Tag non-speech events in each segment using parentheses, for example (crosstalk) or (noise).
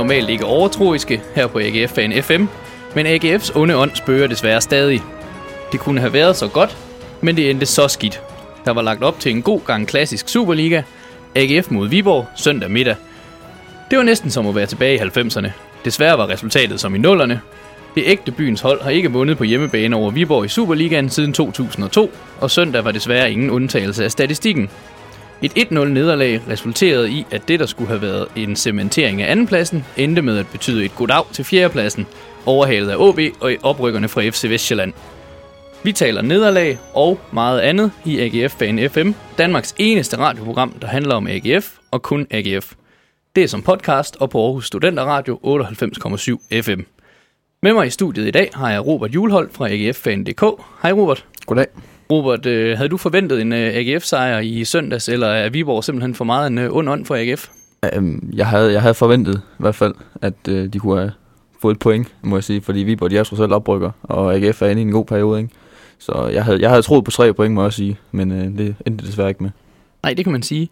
Normalt ikke overtroiske her på AGF Fan FM, men AGF's onde ånd spørger desværre stadig. Det kunne have været så godt, men det endte så skidt. Der var lagt op til en god gang klassisk Superliga. AGF mod Viborg søndag middag. Det var næsten som at være tilbage i 90'erne. Desværre var resultatet som i nullerne. Det ægte byens hold har ikke vundet på hjemmebane over Viborg i Superligaen siden 2002, og søndag var desværre ingen undtagelse af statistikken. Et 1-0 nederlag resulterede i, at det, der skulle have været en cementering af andenpladsen, endte med at betyde et goddag til fjerdepladsen, overhalet af OB og oprykkerne fra FC Vestjylland. Vi taler nederlag og meget andet i AGF Fan FM, Danmarks eneste radioprogram, der handler om AGF og kun AGF. Det er som podcast og på Aarhus Studenter Radio 98,7 FM. Med mig i studiet i dag har jeg Robert Julhold fra AGFFan.dk. Hej Robert. Goddag. Robert, øh, havde du forventet en øh, AGF-sejr i søndags, eller er Viborg simpelthen for meget en øh, ond ånd for AGF? Um, jeg, havde, jeg havde forventet i hvert fald, at uh, de kunne have fået et point, må jeg sige, fordi Viborg de er trods alt oprykker, og AGF er inde i en god periode, ikke? Så jeg havde, jeg havde troet på tre point, må jeg sige, men det endte desværre ikke med. Nej, det kan man sige.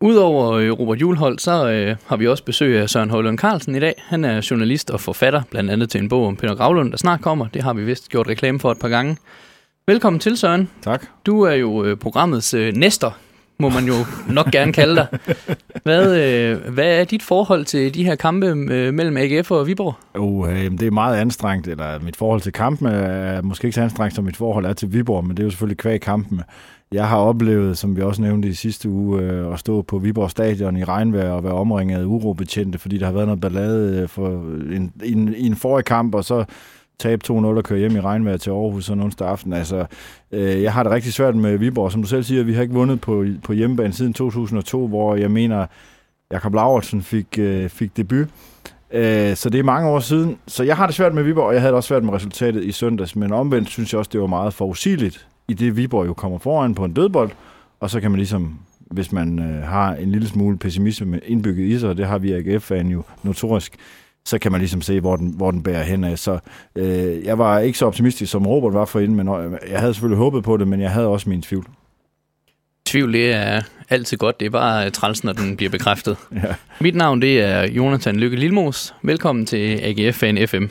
Udover øh, Robert Julhold, så øh, har vi også besøg af Søren Højlund Carlsen i dag. Han er journalist og forfatter, blandt andet til en bog om Peter Gravlund, der snart kommer. Det har vi vist gjort reklame for et par gange. Velkommen til, Søren. Tak. Du er jo øh, programmets øh, næster, må man jo (laughs) nok gerne kalde dig. Hvad, øh, hvad er dit forhold til de her kampe øh, mellem AGF og Viborg? Uh, øh, det er meget anstrengt, eller mit forhold til kampen er måske ikke så anstrengt, som mit forhold er til Viborg, men det er jo selvfølgelig kvæg kampen. Jeg har oplevet, som vi også nævnte i sidste uge, øh, at stå på Viborg Stadion i regnvejr og være omringet af urobetjente, fordi der har været noget ballade øh, for en, en, i en forrige kamp, og så tabe 2-0 og køre hjem i regnvejr til Aarhus sådan onsdag aften. Altså, øh, jeg har det rigtig svært med Viborg. Som du selv siger, vi har ikke vundet på, på hjemmebane siden 2002, hvor jeg mener, Jakob Lauritsen fik, øh, fik debut. Øh, så det er mange år siden. Så jeg har det svært med Viborg, og jeg havde det også svært med resultatet i søndags. Men omvendt synes jeg også, det var meget forudsigeligt, i det Viborg jo kommer foran på en dødbold. Og så kan man ligesom hvis man øh, har en lille smule pessimisme indbygget i sig, og det har vi AGF-fan jo notorisk, så kan man ligesom se, hvor den, hvor den bærer hen af. Så øh, jeg var ikke så optimistisk, som Robert var for inden, men øh, jeg havde selvfølgelig håbet på det, men jeg havde også min tvivl. Tvivl, det er altid godt. Det er bare træls, når den (laughs) bliver bekræftet. ja. Mit navn, det er Jonathan Lykke Lilmos. Velkommen til AGF Fan FM.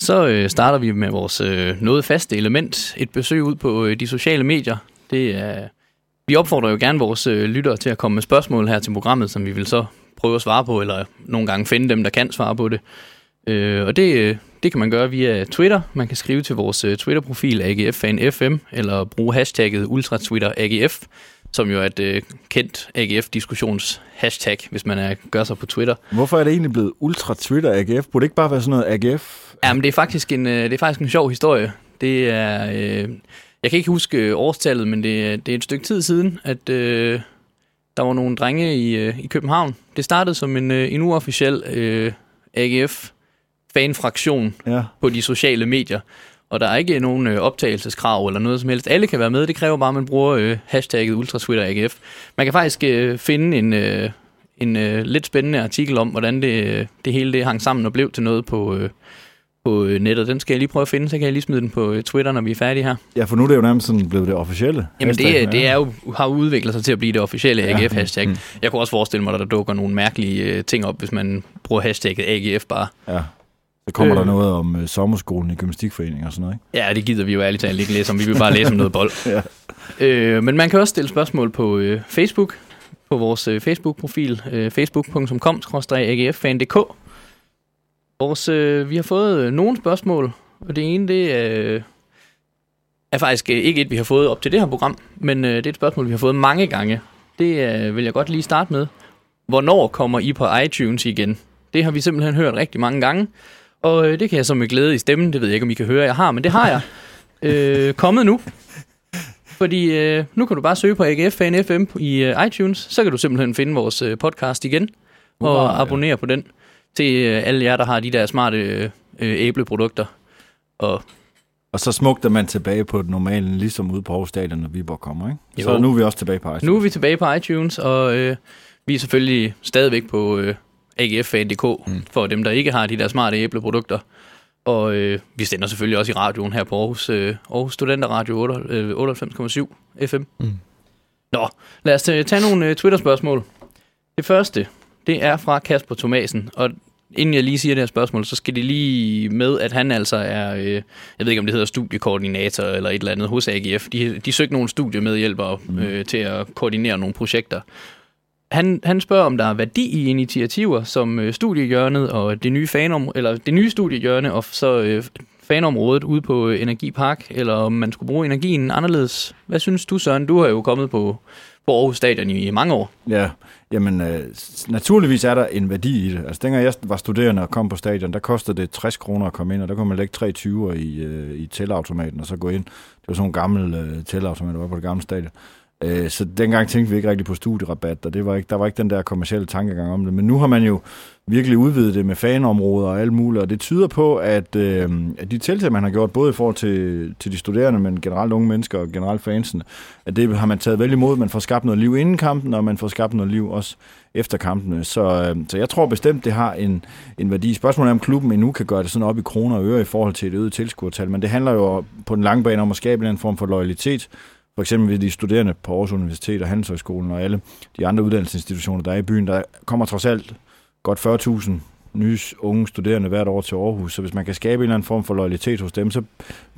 Så øh, starter vi med vores øh, noget faste element, et besøg ud på øh, de sociale medier. Det er, vi opfordrer jo gerne vores øh, lyttere til at komme med spørgsmål her til programmet, som vi vil så prøve at svare på, eller nogle gange finde dem, der kan svare på det. Øh, og det, øh, det kan man gøre via Twitter. Man kan skrive til vores øh, Twitter-profil AGFFanFM, eller bruge hashtagget UltraTwitterAGF, som jo er et øh, kendt AGF-diskussions-hashtag, hvis man er, gør sig på Twitter. Hvorfor er det egentlig blevet UltraTwitter-AGF? Burde det ikke bare være sådan noget AGF? Jamen, det er faktisk en, øh, det er faktisk en sjov historie. Det er... Øh, jeg kan ikke huske øh, årstallet, men det, det er et stykke tid siden, at øh, der var nogle drenge i, øh, i København. Det startede som en, øh, en uofficiel øh, AGF-fanfraktion ja. på de sociale medier. Og der er ikke nogen øh, optagelseskrav eller noget som helst. Alle kan være med. Det kræver bare, at man bruger øh, hashtagget UltraTwitterAGF. Man kan faktisk øh, finde en, øh, en øh, lidt spændende artikel om, hvordan det, øh, det hele det hang sammen og blev til noget på... Øh, på øh, nettet. Den skal jeg lige prøve at finde, så kan jeg lige smide den på øh, Twitter, når vi er færdige her. Ja, for nu er det jo nærmest sådan blevet det officielle. Jamen det, det er jo, har udviklet sig til at blive det officielle AGF-hashtag. Mm. Jeg kunne også forestille mig, at der dukker nogle mærkelige ting op, hvis man bruger hashtagget AGF bare. Ja. Så kommer øh. der noget om uh, sommerskolen i gymnastikforeningen og sådan noget, ikke? Ja, det gider vi jo ærligt talt ikke læse om. Vi vil bare læse om noget bold. (laughs) ja. øh, men man kan også stille spørgsmål på øh, Facebook, på vores øh, Facebook-profil, øh, facebook.com-agffan.dk. Vores, øh, vi har fået øh, nogle spørgsmål, og det ene det øh, er faktisk øh, ikke et, vi har fået op til det her program, men øh, det er et spørgsmål, vi har fået mange gange. Det øh, vil jeg godt lige starte med. Hvornår kommer I på iTunes igen? Det har vi simpelthen hørt rigtig mange gange, og øh, det kan jeg så med glæde i stemmen, det ved jeg ikke, om I kan høre, jeg har, men det har jeg. øh, kommet nu. Fordi øh, nu kan du bare søge på AGF Fan FM i øh, iTunes, så kan du simpelthen finde vores øh, podcast igen, og wow, abonnere ja. på den til øh, alle jer, der har de der smarte øh, æbleprodukter. Og, og så smugter man tilbage på det normale, ligesom ude på Aarhus Stadion, når Viborg kommer, ikke? Jo. Så nu er vi også tilbage på iTunes. Nu er vi tilbage på iTunes, og øh, vi er selvfølgelig stadigvæk på øh, AGF.dk, mm. for dem, der ikke har de der smarte æbleprodukter. Og øh, vi sender selvfølgelig også i radioen her på Aarhus, øh, Aarhus Studenterradio 8, øh, 98,7 FM. Mm. Nå, lad os øh, tage nogle øh, Twitter-spørgsmål. Det første, det er fra Kasper Thomasen, og inden jeg lige siger det her spørgsmål, så skal det lige med, at han altså er, øh, jeg ved ikke om det hedder studiekoordinator eller et eller andet hos AGF. De, de søgte nogle studiemedhjælpere øh, til at koordinere nogle projekter. Han, han spørger, om der er værdi i initiativer som øh, studiehjørnet og det nye fanom, eller det nye studiehjørne og så øh, fanområdet ude på øh, Energipark, eller om man skulle bruge energien anderledes. Hvad synes du, Søren? Du har jo kommet på, på Aarhus Stadion i, i mange år. Ja, jamen øh, naturligvis er der en værdi i det. Altså dengang jeg var studerende og kom på stadion, der kostede det 60 kroner at komme ind, og der kunne man lægge 23 i, øh, i tælleautomaten og så gå ind. Det var sådan en gammel øh, tælleautomat, der var på det gamle stadion. Øh, så dengang tænkte vi ikke rigtig på studierabat, og det var ikke, der var ikke den der kommercielle tankegang om det. Men nu har man jo virkelig udvidet det med fanområder og alt muligt, og det tyder på, at, øh, at de tiltag, man har gjort, både i forhold til, til de studerende, men generelt unge mennesker og generelt fansene, at det har man taget vel imod. Man får skabt noget liv inden kampen, og man får skabt noget liv også efter kampene. Så, øh, så jeg tror bestemt, det har en, en værdi. Spørgsmålet er, om klubben endnu kan gøre det sådan op i kroner og øre i forhold til et øget tilskuertal, men det handler jo på den lange bane om at skabe en form for loyalitet, for eksempel ved de studerende på Aarhus Universitet og Handelshøjskolen og alle de andre uddannelsesinstitutioner, der er i byen. Der kommer trods alt godt 40.000 nye unge studerende hvert år til Aarhus, så hvis man kan skabe en eller anden form for loyalitet hos dem, så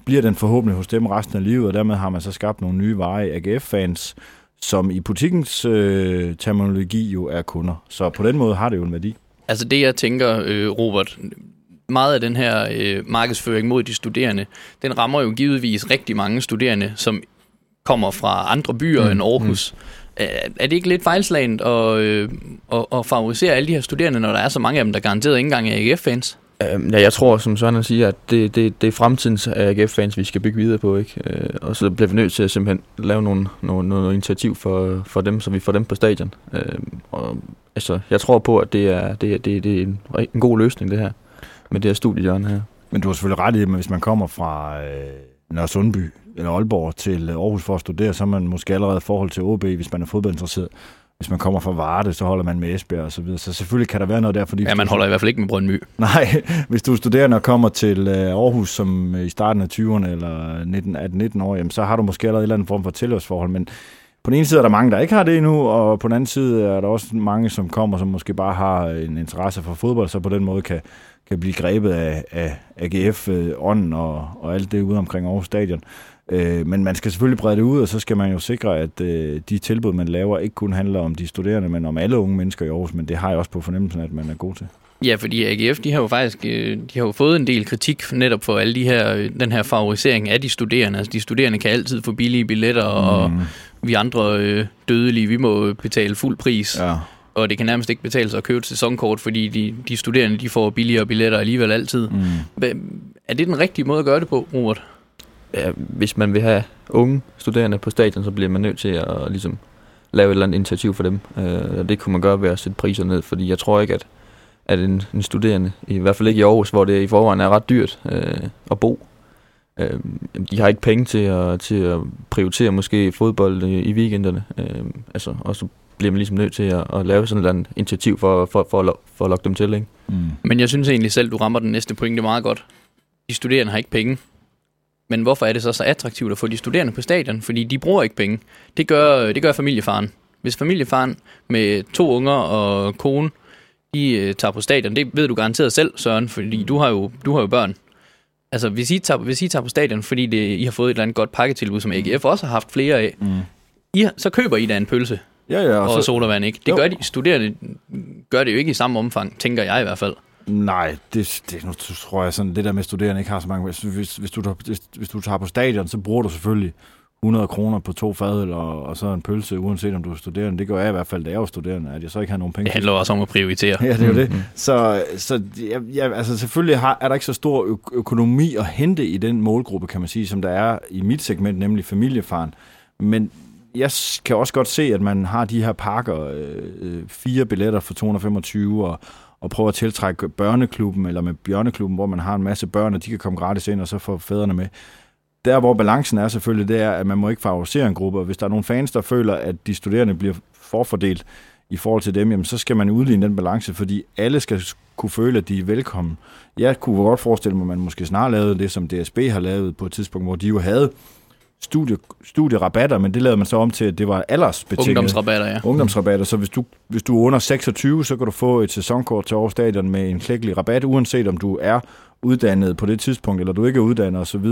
bliver den forhåbentlig hos dem resten af livet, og dermed har man så skabt nogle nye veje AGF-fans, som i butikkens øh, terminologi jo er kunder. Så på den måde har det jo en værdi. Altså det, jeg tænker, øh, Robert, meget af den her øh, markedsføring mod de studerende, den rammer jo givetvis rigtig mange studerende, som kommer fra andre byer mm. end Aarhus. Mm. Er, det ikke lidt fejlslagent at, øh, at, at favorisere alle de her studerende, når der er så mange af dem, der garanteret ikke engang er AGF-fans? Øhm, ja, jeg tror, som Søren siger, at det, det, det er fremtidens AGF-fans, vi skal bygge videre på, ikke? Øh, og så bliver vi nødt til at simpelthen lave nogle, nogle, nogle initiativ for, for dem, så vi får dem på stadion. Øh, og, altså, jeg tror på, at det er, det, det, det er en, en god løsning, det her, med det her studiehjørne her. Men du har selvfølgelig ret i, at hvis man kommer fra øh, Nørre Sundby eller Aalborg til Aarhus for at studere, så er man måske allerede i forhold til OB, hvis man er fodboldinteresseret. Hvis man kommer fra Varde, så holder man med Esbjerg og så videre. Så selvfølgelig kan der være noget der, fordi... Ja, man holder i hvert fald ikke med Brøndby. Nej, (laughs) hvis du er studerende og kommer til Aarhus som i starten af 20'erne eller 19, 18-19 år, jamen, så har du måske allerede en eller anden form for tilhørsforhold, men på den ene side er der mange, der ikke har det endnu, og på den anden side er der også mange, som kommer, som måske bare har en interesse for fodbold, så på den måde kan, kan blive grebet af, af AGF-ånden og, og alt det ude omkring Aarhus Stadion. Øh, men man skal selvfølgelig brede det ud, og så skal man jo sikre, at øh, de tilbud, man laver, ikke kun handler om de studerende, men om alle unge mennesker i Aarhus, men det har jeg også på fornemmelsen, at man er god til. Ja, fordi AGF, de har jo faktisk øh, de har jo fået en del kritik netop for alle de her, øh, den her favorisering af de studerende. Altså, de studerende kan altid få billige billetter, mm. og vi andre øh, dødelige, vi må betale fuld pris. Ja. Og det kan nærmest ikke betale sig at købe et sæsonkort, fordi de, de studerende de får billigere billetter alligevel altid. Mm. Er det den rigtige måde at gøre det på, Robert? Ja, hvis man vil have unge studerende på stadion, så bliver man nødt til at ligesom, lave et eller andet initiativ for dem. Øh, og det kunne man gøre ved at sætte priser ned, fordi jeg tror ikke, at, at en, en studerende, i hvert fald ikke i Aarhus, hvor det i forvejen er ret dyrt øh, at bo, øh, de har ikke penge til at, til at prioritere måske fodbold i, i weekenderne. Øh, altså, og så bliver man ligesom nødt til at, at lave sådan et eller andet initiativ for, for, for, for, for at lokke dem til. Ikke? Mm. Men jeg synes egentlig selv, du rammer den næste pointe meget godt. De studerende har ikke penge. Men hvorfor er det så så attraktivt at få de studerende på stadion? Fordi de bruger ikke penge. Det gør, det gør familiefaren. Hvis familiefaren med to unger og kone, de øh, tager på stadion, det ved du garanteret selv, Søren, fordi du har jo, du har jo børn. Altså, hvis I tager, hvis I tager på stadion, fordi det, I har fået et eller andet godt pakketilbud, som AGF også har haft flere af, mm. I, så køber I da en pølse. Ja, ja, og, og så, sodavand, ikke? Det jo. gør de studerende gør det jo ikke i samme omfang, tænker jeg i hvert fald. Nej, det, det nu tror jeg sådan, det der med studerende ikke har så mange. Hvis, hvis, hvis, du, hvis, hvis du tager på stadion, så bruger du selvfølgelig 100 kroner på to fadøl og, og så en pølse, uanset om du er studerende. Det gør jeg i hvert fald, da jeg var studerende, at jeg så ikke har nogen penge. Det handler også om at prioritere. Ja, det er jo det. Mm-hmm. Så, så ja, ja, altså selvfølgelig har, er der ikke så stor ø- økonomi at hente i den målgruppe, kan man sige, som der er i mit segment, nemlig familiefaren. Men jeg kan også godt se, at man har de her pakker, øh, fire billetter for 225 og og prøve at tiltrække børneklubben, eller med bjørneklubben, hvor man har en masse børn, og de kan komme gratis ind, og så få fædrene med. Der, hvor balancen er selvfølgelig, det er, at man må ikke favorisere en gruppe, og hvis der er nogle fans, der føler, at de studerende bliver forfordelt, i forhold til dem, jamen, så skal man udligne den balance, fordi alle skal kunne føle, at de er velkommen. Jeg kunne godt forestille mig, at man måske snart lavede det, som DSB har lavet på et tidspunkt, hvor de jo havde studie, studierabatter, men det lavede man så om til, at det var aldersbetinget. Ungdomsrabatter, ja. Ungdomsrabatter, så hvis du, hvis du er under 26, så kan du få et sæsonkort til Aarhus Stadion med en klækkelig rabat, uanset om du er uddannet på det tidspunkt, eller du ikke er uddannet osv.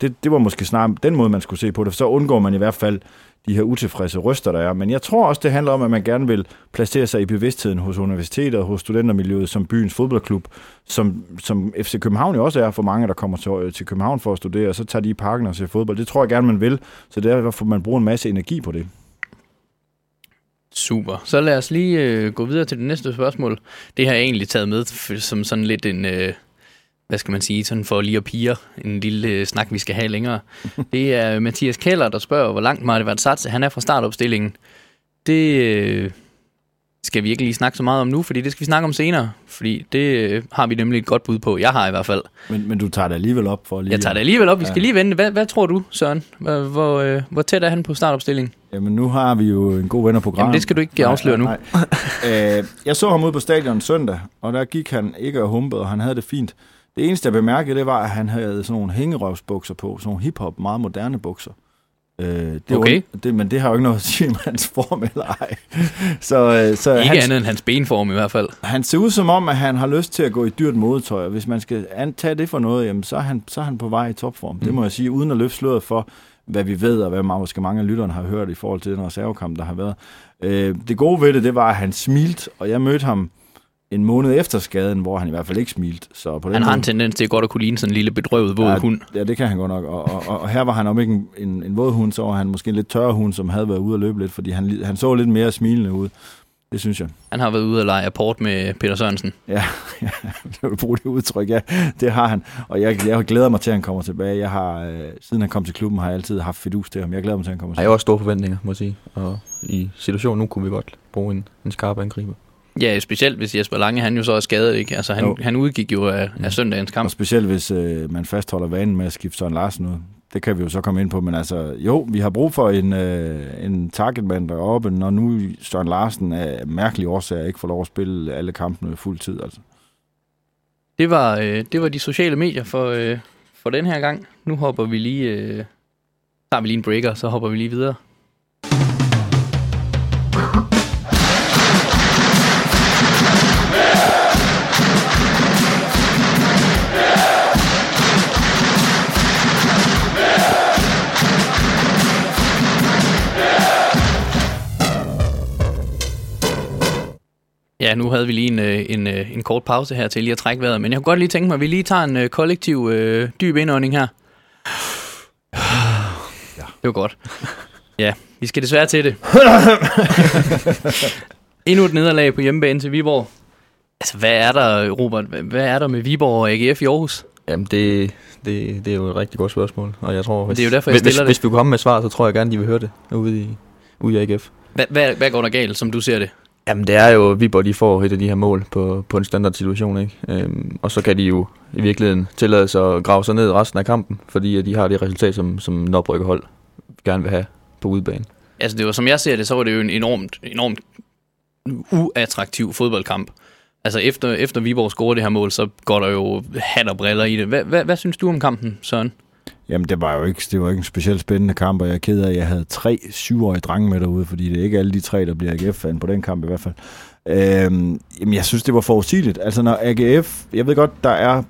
Det, det var måske snart den måde, man skulle se på det, så undgår man i hvert fald de her utilfredse røster, der er. Men jeg tror også, det handler om, at man gerne vil placere sig i bevidstheden hos universiteter og hos studentermiljøet som byens fodboldklub, som, som FC København jo også er for mange, der kommer til, øh, til København for at studere, og så tager de i parken og ser fodbold. Det tror jeg gerne, man vil, så derfor man bruger en masse energi på det. Super. Så lad os lige øh, gå videre til det næste spørgsmål. Det har jeg egentlig taget med som sådan lidt en... Øh hvad skal man sige, sådan for lige at pige en lille øh, snak, vi skal have længere. (laughs) Det er Mathias Keller, der spørger, hvor langt Martin Van Sats, han er fra startopstillingen. Det øh, skal vi ikke lige snakke så meget om nu, fordi det skal vi snakke om senere. Fordi det øh, har vi nemlig et godt bud på. Jeg har i hvert fald. Men, men du tager det alligevel op for lige... Jeg tager det alligevel op. Vi skal ja. lige vente. Hvad, hvad tror du, Søren? Hvor, hvor, øh, hvor tæt er han på startopstillingen? Jamen, nu har vi jo en god ven af programmet. Jamen, det skal du ikke afsløre nej, nej, nu. (laughs) øh, jeg så ham ude på stadion søndag, og der gik han ikke og humpede, og han havde det fint. Det eneste, jeg bemærkede, det var, at han havde sådan nogle hængerøvsbukser på, sådan nogle hiphop, meget moderne bukser. Øh, det okay. Var, det, men det har jo ikke noget at sige om hans form eller ej. så, øh, så ikke hans, andet end hans benform i hvert fald. Han ser ud som om, at han har lyst til at gå i dyrt modetøj, og hvis man skal antage det for noget, jamen, så, er han, så er han på vej i topform. Mm. Det må jeg sige, uden at løfte sløret for, hvad vi ved, og hvad måske mange af lytterne har hørt i forhold til den reservekamp, der har været. Øh, det gode ved det, det var, at han smilte, og jeg mødte ham en måned efter skaden, hvor han i hvert fald ikke smilte. Så på den han har en tendens til godt at kunne ligne sådan en lille bedrøvet våd ja, hund. Ja, det kan han godt nok. Og, og, og, og her var han om ikke en, en, en våd hund, så var han måske en lidt tørre hund, som havde været ude at løbe lidt, fordi han, han så lidt mere smilende ud. Det synes jeg. Han har været ude at lege apport med Peter Sørensen. Ja, (laughs) ja det vil bruge det udtryk. Ja, det har han. Og jeg, jeg glæder mig til, at han kommer tilbage. Jeg har, øh, siden han kom til klubben, har jeg altid haft fidus til ham. Jeg glæder mig til, at han kommer tilbage. Jeg har også store forventninger, må jeg sige. Og i situationen nu kunne vi godt bruge en, en skarp angriber. Ja, specielt hvis Jesper Lange, han jo så er skadet, ikke? Altså, han, han udgik jo af, af søndagens kamp. Og specielt hvis øh, man fastholder vanen med at skifte Søren Larsen ud. Det kan vi jo så komme ind på, men altså, jo, vi har brug for en, øh, en targetmand deroppe, når nu Søren Larsen af mærkelige årsager ikke får lov at spille alle kampene fuld tid, altså. Det var, øh, det var de sociale medier for, øh, for den her gang. Nu hopper vi lige, øh, tager vi lige en breaker, så hopper vi lige videre. Ja, nu havde vi lige en, øh, en, øh, en kort pause her til lige at trække vejret, men jeg kunne godt lige tænke mig, at vi lige tager en øh, kollektiv øh, dyb indånding her. Ja. Det var godt. Ja, vi skal desværre til det. (laughs) Endnu et nederlag på hjemmebane til Viborg. Altså, hvad er der, Robert, hvad er der med Viborg og AGF i Aarhus? Jamen, det, det, det er jo et rigtig godt spørgsmål, og jeg tror, hvis, det er jo derfor, jeg hvis, det. hvis vi kunne komme med svar, så tror jeg gerne, de vil høre det ude i, ude i AGF. Hvad, hvad, hvad går der galt, som du ser det? Jamen det er jo, at Viborg de får et af de her mål på, på en standard situation, ikke? Øhm, og så kan de jo i virkeligheden tillade sig at grave sig ned resten af kampen, fordi at de har det resultat, som, som en hold gerne vil have på udebane. Altså det var, som jeg ser det, så var det jo en enormt, enormt uattraktiv fodboldkamp. Altså efter, efter Viborg scorer det her mål, så går der jo hat og briller i det. Hvad, hvad, hvad synes du om kampen, Søren? Jamen, det var jo ikke, det var ikke en specielt spændende kamp, og jeg er ked af, at jeg havde tre syvårige drenge med derude, fordi det er ikke alle de tre, der bliver AGF-fan på den kamp i hvert fald. Øhm, jamen, jeg synes, det var forudsigeligt. Altså, når AGF, jeg ved godt, der er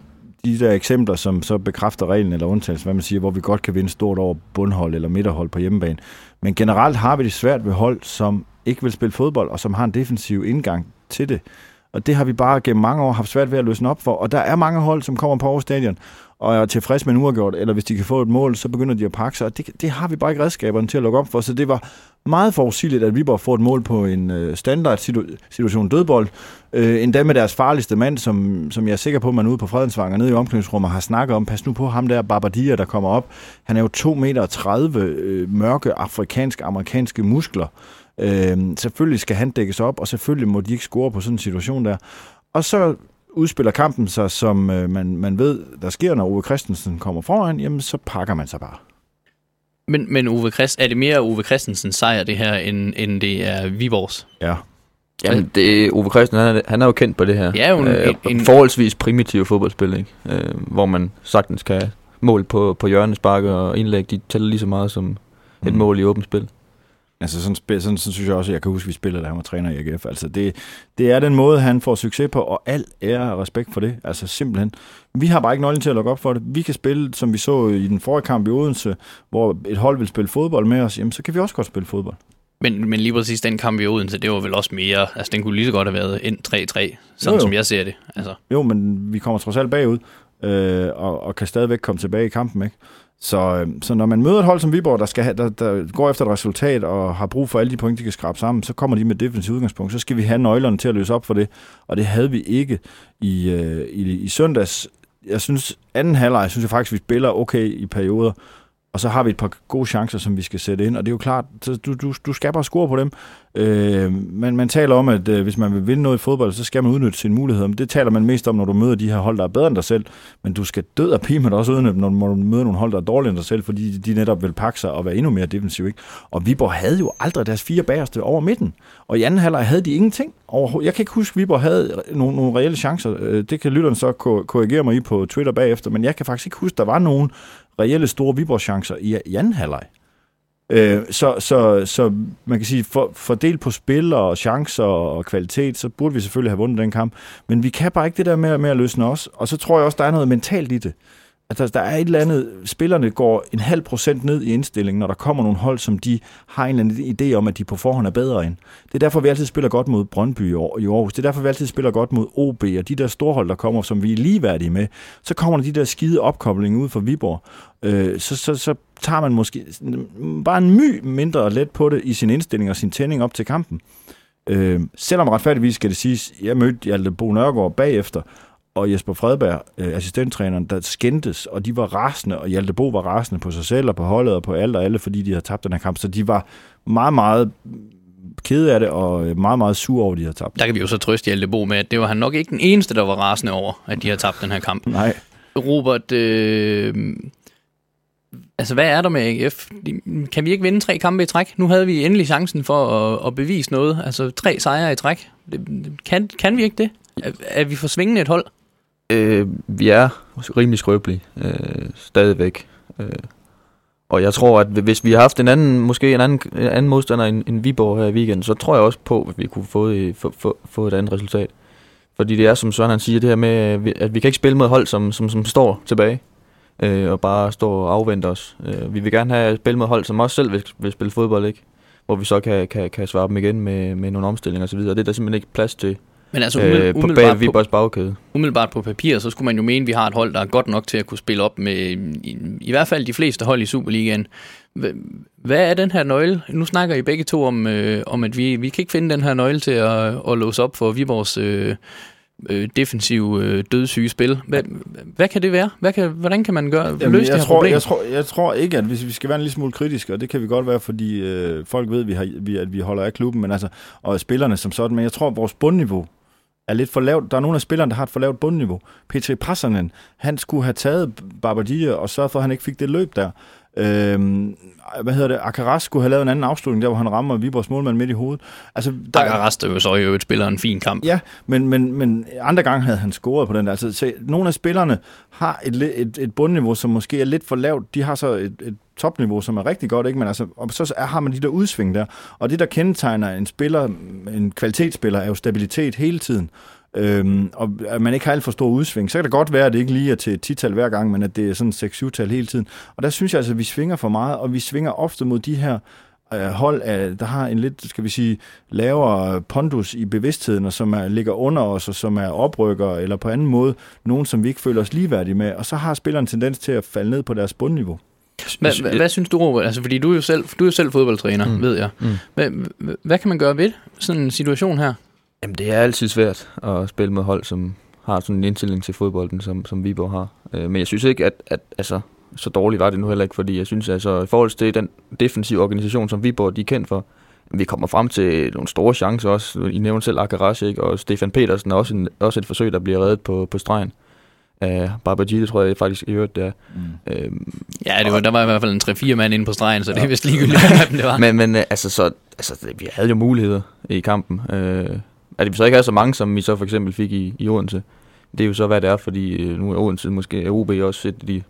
de der eksempler, som så bekræfter reglen eller undtagelsen, hvad man siger, hvor vi godt kan vinde stort over bundhold eller midterhold på hjemmebane. Men generelt har vi det svært ved hold, som ikke vil spille fodbold, og som har en defensiv indgang til det. Og det har vi bare gennem mange år haft svært ved at løsne op for. Og der er mange hold, som kommer på Aarhus Stadion og er tilfreds med en uafgjort, eller hvis de kan få et mål, så begynder de at pakke sig. Og det, det har vi bare ikke redskaberne til at lukke op for. Så det var meget forudsigeligt, at Viborg får et mål på en øh, standard situ- situation dødbold. Øh, endda med deres farligste mand, som, som jeg er sikker på, at man ude på Fredensvang og nede i omklædningsrummet har snakket om. Pas nu på ham der, Babadia, der kommer op. Han er jo 2,30 meter øh, mørke afrikansk-amerikanske muskler. Øh, selvfølgelig skal han dækkes op, og selvfølgelig må de ikke score på sådan en situation der. Og så udspiller kampen sig, som øh, man, man ved, der sker, når Ove Christensen kommer foran, jamen så pakker man sig bare. Men, men Ove Christ, er det mere Ove Christensens sejr, det her, end, end det er Viborgs? Ja. Jamen, det, Ove Christen, han er, han er jo kendt på det her. Ja, jo en- øh, en- forholdsvis primitive fodboldspil, ikke? Øh, hvor man sagtens kan mål på, på hjørnespark og indlæg, de tæller lige så meget som et Mm. mål i åbent spil. Altså sådan, sådan, sådan synes jeg også, at jeg kan huske, at vi spillede, da han var træner i AGF. Altså det, det er den måde, han får succes på, og al ære og respekt for det. Altså simpelthen. Vi har bare ikke nøglen til at lukke op for det. Vi kan spille, som vi så i den forrige kamp i Odense, hvor et hold vil spille fodbold med os, jamen så kan vi også godt spille fodbold. Men, men lige præcis den kamp i Odense, det var vel også mere... Altså, den kunne lige så godt have været ind 3-3, sådan Jo, jo. som jeg ser det. Altså, Jo, men vi kommer trods alt bagud, øh, og, og kan stadigvæk komme tilbage i kampen, ikke? Så, øhm, så når man møder et hold som Viborg, der, skal have, der, der går efter et resultat og har brug for alle de point, de kan skrabe sammen, så kommer de med defensivt udgangspunkt. Så skal vi have nøglerne til at løse op for det, og det havde vi ikke i, øh, i, i søndags. Jeg synes, anden halvleg, synes jeg faktisk, vi spiller okay i perioder, og så har vi et par gode chancer, som vi skal sætte ind, og det er jo klart, så du, du, du skal bare score på dem. Øh, man, man taler om, at øh, hvis man vil vinde noget i fodbold, så skal man udnytte sine muligheder. Men det taler man mest om, når du møder de her hold, der er bedre end dig selv. Men du skal død og pime dig også udnytte, når du møder nogle hold, der er dårligere end dig selv, fordi de netop vil pakke sig og være endnu mere defensiv. Ikke? Og Viborg havde jo aldrig deres fire bagerste over midten. Og i anden halvleg havde de ingenting. Overhovedet. Jeg kan ikke huske, at Viborg havde nogle, nogle reelle chancer. Øh, det kan lytteren så korrigere mig i på Twitter bagefter, men jeg kan faktisk ikke huske, at der var nogen reelle store Viborg-chancer i, i anden halvleg. Øh, så, så, så man kan sige, for, fordelt på spil og chancer og kvalitet, så burde vi selvfølgelig have vundet den kamp. Men vi kan bare ikke det der med, med at løsne os. Og så tror jeg også, der er noget mentalt i det. Altså, der, er et eller andet, spillerne går en halv procent ned i indstillingen, når der kommer nogle hold, som de har en eller anden idé om, at de på forhånd er bedre end. Det er derfor, vi altid spiller godt mod Brøndby i i Aarhus. Det er derfor, vi altid spiller godt mod OB og de der storhold, der kommer, som vi er ligeværdige med. Så kommer der de der skide opkoblinger ud fra Viborg. Øh, så, så, så tager man måske bare en my mindre let på det i sin indstilling og sin tænding op til kampen. Øh, selvom retfærdigvis skal det siges, jeg mødte Hjalte Bo Nørgaard bagefter, og Jesper Fredberg, øh, assistenttræneren, der skændtes, og de var rasende, og Hjalte Bo var rasende på sig selv og på holdet og på alt og alle, fordi de havde tabt den her kamp. Så de var meget, meget kede af det, og øh, meget, meget sure over, at de havde tabt. der kan vi jo så trøste Hjalte Bo med, at det var han nok ikke den eneste, der var rasende over, at de har tabt den her kamp. Nej. Robert, øh, altså hvad er der med AGF? Kan vi ikke vinde tre kampe i træk? Nu havde vi endelig chancen for at, at bevise noget. Altså tre sejre i træk. Kan, kan vi ikke det? Er, er vi for svingende et hold? Øh, vi er rimelig skrøbelige øh, stadigvæk. Øh, og jeg tror, at hvis vi har haft en anden, måske en anden, en anden modstander end, end Viborg her i weekenden, så tror jeg også på, at vi kunne få, få, få, få et andet resultat. Fordi det er, som Søren han siger, det her med, at vi- kan ikke spille mod hold, som, som, som står tilbage øh, og bare står og afventer os. Øh, vi vil gerne have spil mod hold, som også selv vil, vil spille fodbold, ikke? Hvor vi så kan, kan, kan svare dem igen med, med nogle omstillinger osv. Det er der simpelthen ikke plads til men altså øh, umiddelbart, på bag umiddelbart, på, Viborgs bagkæde. umiddelbart på papir, så skulle man jo mene, at vi har et hold, der er godt nok til at kunne spille op med i, i hvert fald de fleste hold i Superligaen. Hva- Hvad er den her nøgle? Nu snakker I begge to om, øh, om at vi, vi kan ikke finde den her nøgle til at, at låse op for Viborgs øh, øh, defensive øh, dødssyge spil. Hvad, hvad kan det være? Hvad kan, hvordan kan man gøre, Jamen, løse det jeg, her tror, problem? jeg, tror, jeg tror ikke, at hvis vi skal være en lille smule kritiske, og det kan vi godt være, fordi øh, folk ved, at vi, har, vi, at vi holder af klubben, men altså, og spillerne som sådan, men jeg tror, at vores bundniveau er lidt for lavt. Der er nogle af spillerne, der har et for lavt bundniveau. Petri Prassanen, han skulle have taget Barbadia og sørget for, at han ikke fik det løb der. Øhm, hvad hedder det? Akaras skulle have lavet en anden afslutning, der hvor han rammer Viborgs målmand midt i hovedet. Altså, der, Akkaras, der jo så i øvrigt spiller en fin kamp. Ja, men, men, men andre gange havde han scoret på den der. Altså, så nogle af spillerne har et, et, et bundniveau, som måske er lidt for lavt. De har så et, et topniveau, som er rigtig godt, ikke? men altså, og så er- har man de der udsving der. Og det, der kendetegner en spiller, en kvalitetsspiller, er jo stabilitet hele tiden. Øhm, og at man ikke har alt for stor udsving. Så kan det godt være, at det ikke lige er til et 10-tal hver gang, men at det er sådan 6-7-tal hele tiden. Og der synes jeg altså, at vi svinger for meget, og vi svinger ofte mod de her øh, hold, af, der har en lidt, skal vi sige, lavere pondus i bevidstheden, og som er, ligger under os, og som er oprykker, eller på anden måde, nogen, som vi ikke føler os ligeværdige med. Og så har spilleren en tendens til at falde ned på deres bundniveau. Hvad, hvad, hvad synes du, Robert? Altså, fordi du er jo selv, du er jo selv fodboldtræner, mm. Ved jeg. Mm. Hvad, hvad kan man gøre ved sådan en situation her? Jamen, det er altid svært at spille med hold, som har sådan en indstilling til fodbolden, som, som Viborg har. Øh, men jeg synes ikke, at, at altså, så dårligt var det nu heller ikke, fordi jeg synes, altså, i forhold til den defensive organisation, som Viborg de er kendt for, vi kommer frem til nogle store chancer også. I nævnte selv Akaras, ikke? og Stefan Petersen er også, en, også et forsøg, der bliver reddet på, på stregen. Uh, Barbagile, tror jeg faktisk i øvrigt, det er. Mm. Øhm, Ja, det var, der var i hvert fald en 3-4 mand inde på stregen, så det er vist ligegyldigt, (laughs) hvem af dem det var. men, men øh, altså, så, altså, vi havde jo muligheder i kampen. Øh, at vi så ikke har så mange, som vi så for eksempel fik i, i Odense. Det er jo så, hvad det er, fordi øh, nu er Odense måske er OB også et af de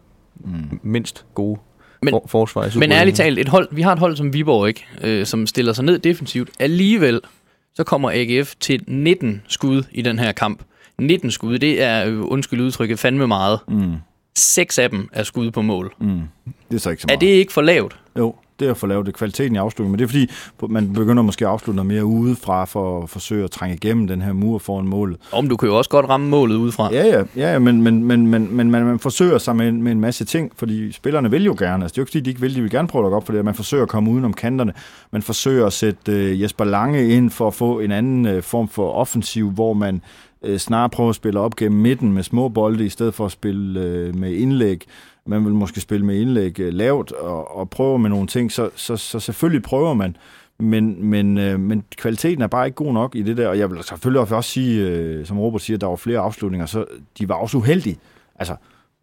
mm. mindst gode Men- for, forsvar i Men ærligt talt, et hold, vi har et hold som Viborg, ikke? Øh, som stiller sig ned defensivt. Alligevel, så kommer AGF til 19 skud i den her kamp. 19 skud, det er, øh, undskyld udtrykket, fandme meget. Mm. Seks af dem er skud på mål. Mm. Det er så ikke så Er meget. det ikke for lavt? Jo, det er for lave det kvaliteten i afslutningen, men det er fordi, man begynder måske at afslutte noget mere udefra for at forsøge at trænge igennem den her mur foran målet. Om du kan jo også godt ramme målet udefra. Ja, ja, ja, men, men, men, men, men man, man forsøger sig med, en- med en masse ting, fordi spillerne vil jo gerne. Altså, det er jo ikke fordi, de ikke vil, de vil gerne prøve at op for det. Man forsøger at komme udenom kanterne. Man forsøger at sætte øh, Jesper Lange ind for at få en anden øh, form for offensiv, hvor man øh, snarere prøve at spille op gennem midten med små bolde, i stedet for at spille øh, med indlæg. Man vil måske spille med indlæg øh, lavt og, og prøve med nogle ting. Så, så, så selvfølgelig prøver man. Men, men, øh, men kvaliteten er bare ikke god nok i det der, og jeg vil selvfølgelig også sige, øh, som Robert siger, at der var flere afslutninger, så de var også uheldige. Altså,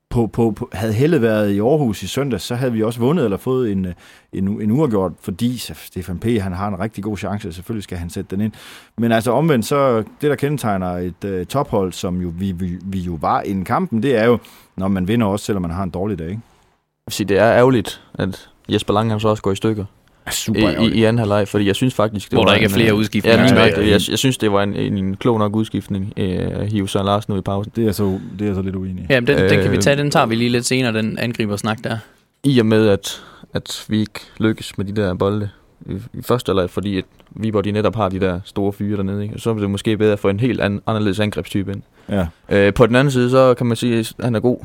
på, på, på, havde Helle været i Aarhus i søndag, så havde vi også vundet eller fået en, øh, en, en uafgjort, fordi Stefan P. han har en rigtig god chance, selvfølgelig skal han sætte den ind. Men altså omvendt, så det der kendetegner et øh, tophold, som jo, vi, vi, vi jo var i kampen, det er jo, når man vinder også, selvom man har en dårlig dag. Ikke? Jeg vil sige, det er ærgerligt, at Jesper Lange han så også går i stykker Super i, i, i anden halvleg, fordi jeg synes faktisk... Det Hvor var der ikke er en, flere øh, udskiftninger Ja, nok. Jeg, jeg synes, det var en, en, en klog nok udskiftning øh, at hive Søren Larsen ud i pausen. Det er så, det er så lidt uenig. i. Jamen, den, øh, den kan vi Øh, tage. Den tager vi lige lidt senere, den angribersnak der. I og med, at, at vi ikke lykkes med de der bolde i, i første halvleg, fordi at Viborg de netop har de der store fyre dernede, ikke? så er det måske bedre at få en helt an, anderledes angrebstype ind. Ja. Øh, på den anden side, så kan man sige, at han er god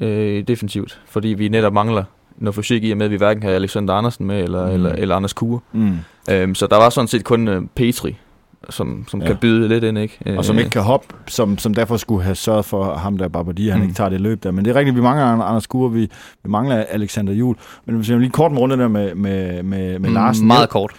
øh, defensivt, fordi vi netop mangler noget fysik i og med, at vi hverken har Alexander Andersen med, eller, Mm. eller, eller Anders Kure. Mm. Øhm, så der var sådan set kun øh, Petri, som, som Ja. kan byde lidt ind, ikke? og som Øh, ikke kan hoppe, som, som derfor skulle have sørget for ham der Barbadi, han Mm. ikke tager det løb der. Men det er rigtigt, vi mangler Anders Skure, vi, vi mangler Alexander Jul. Men hvis jeg lige kort med runde der med, med, med, med Larsen. Mm, Meget Jeg, kort.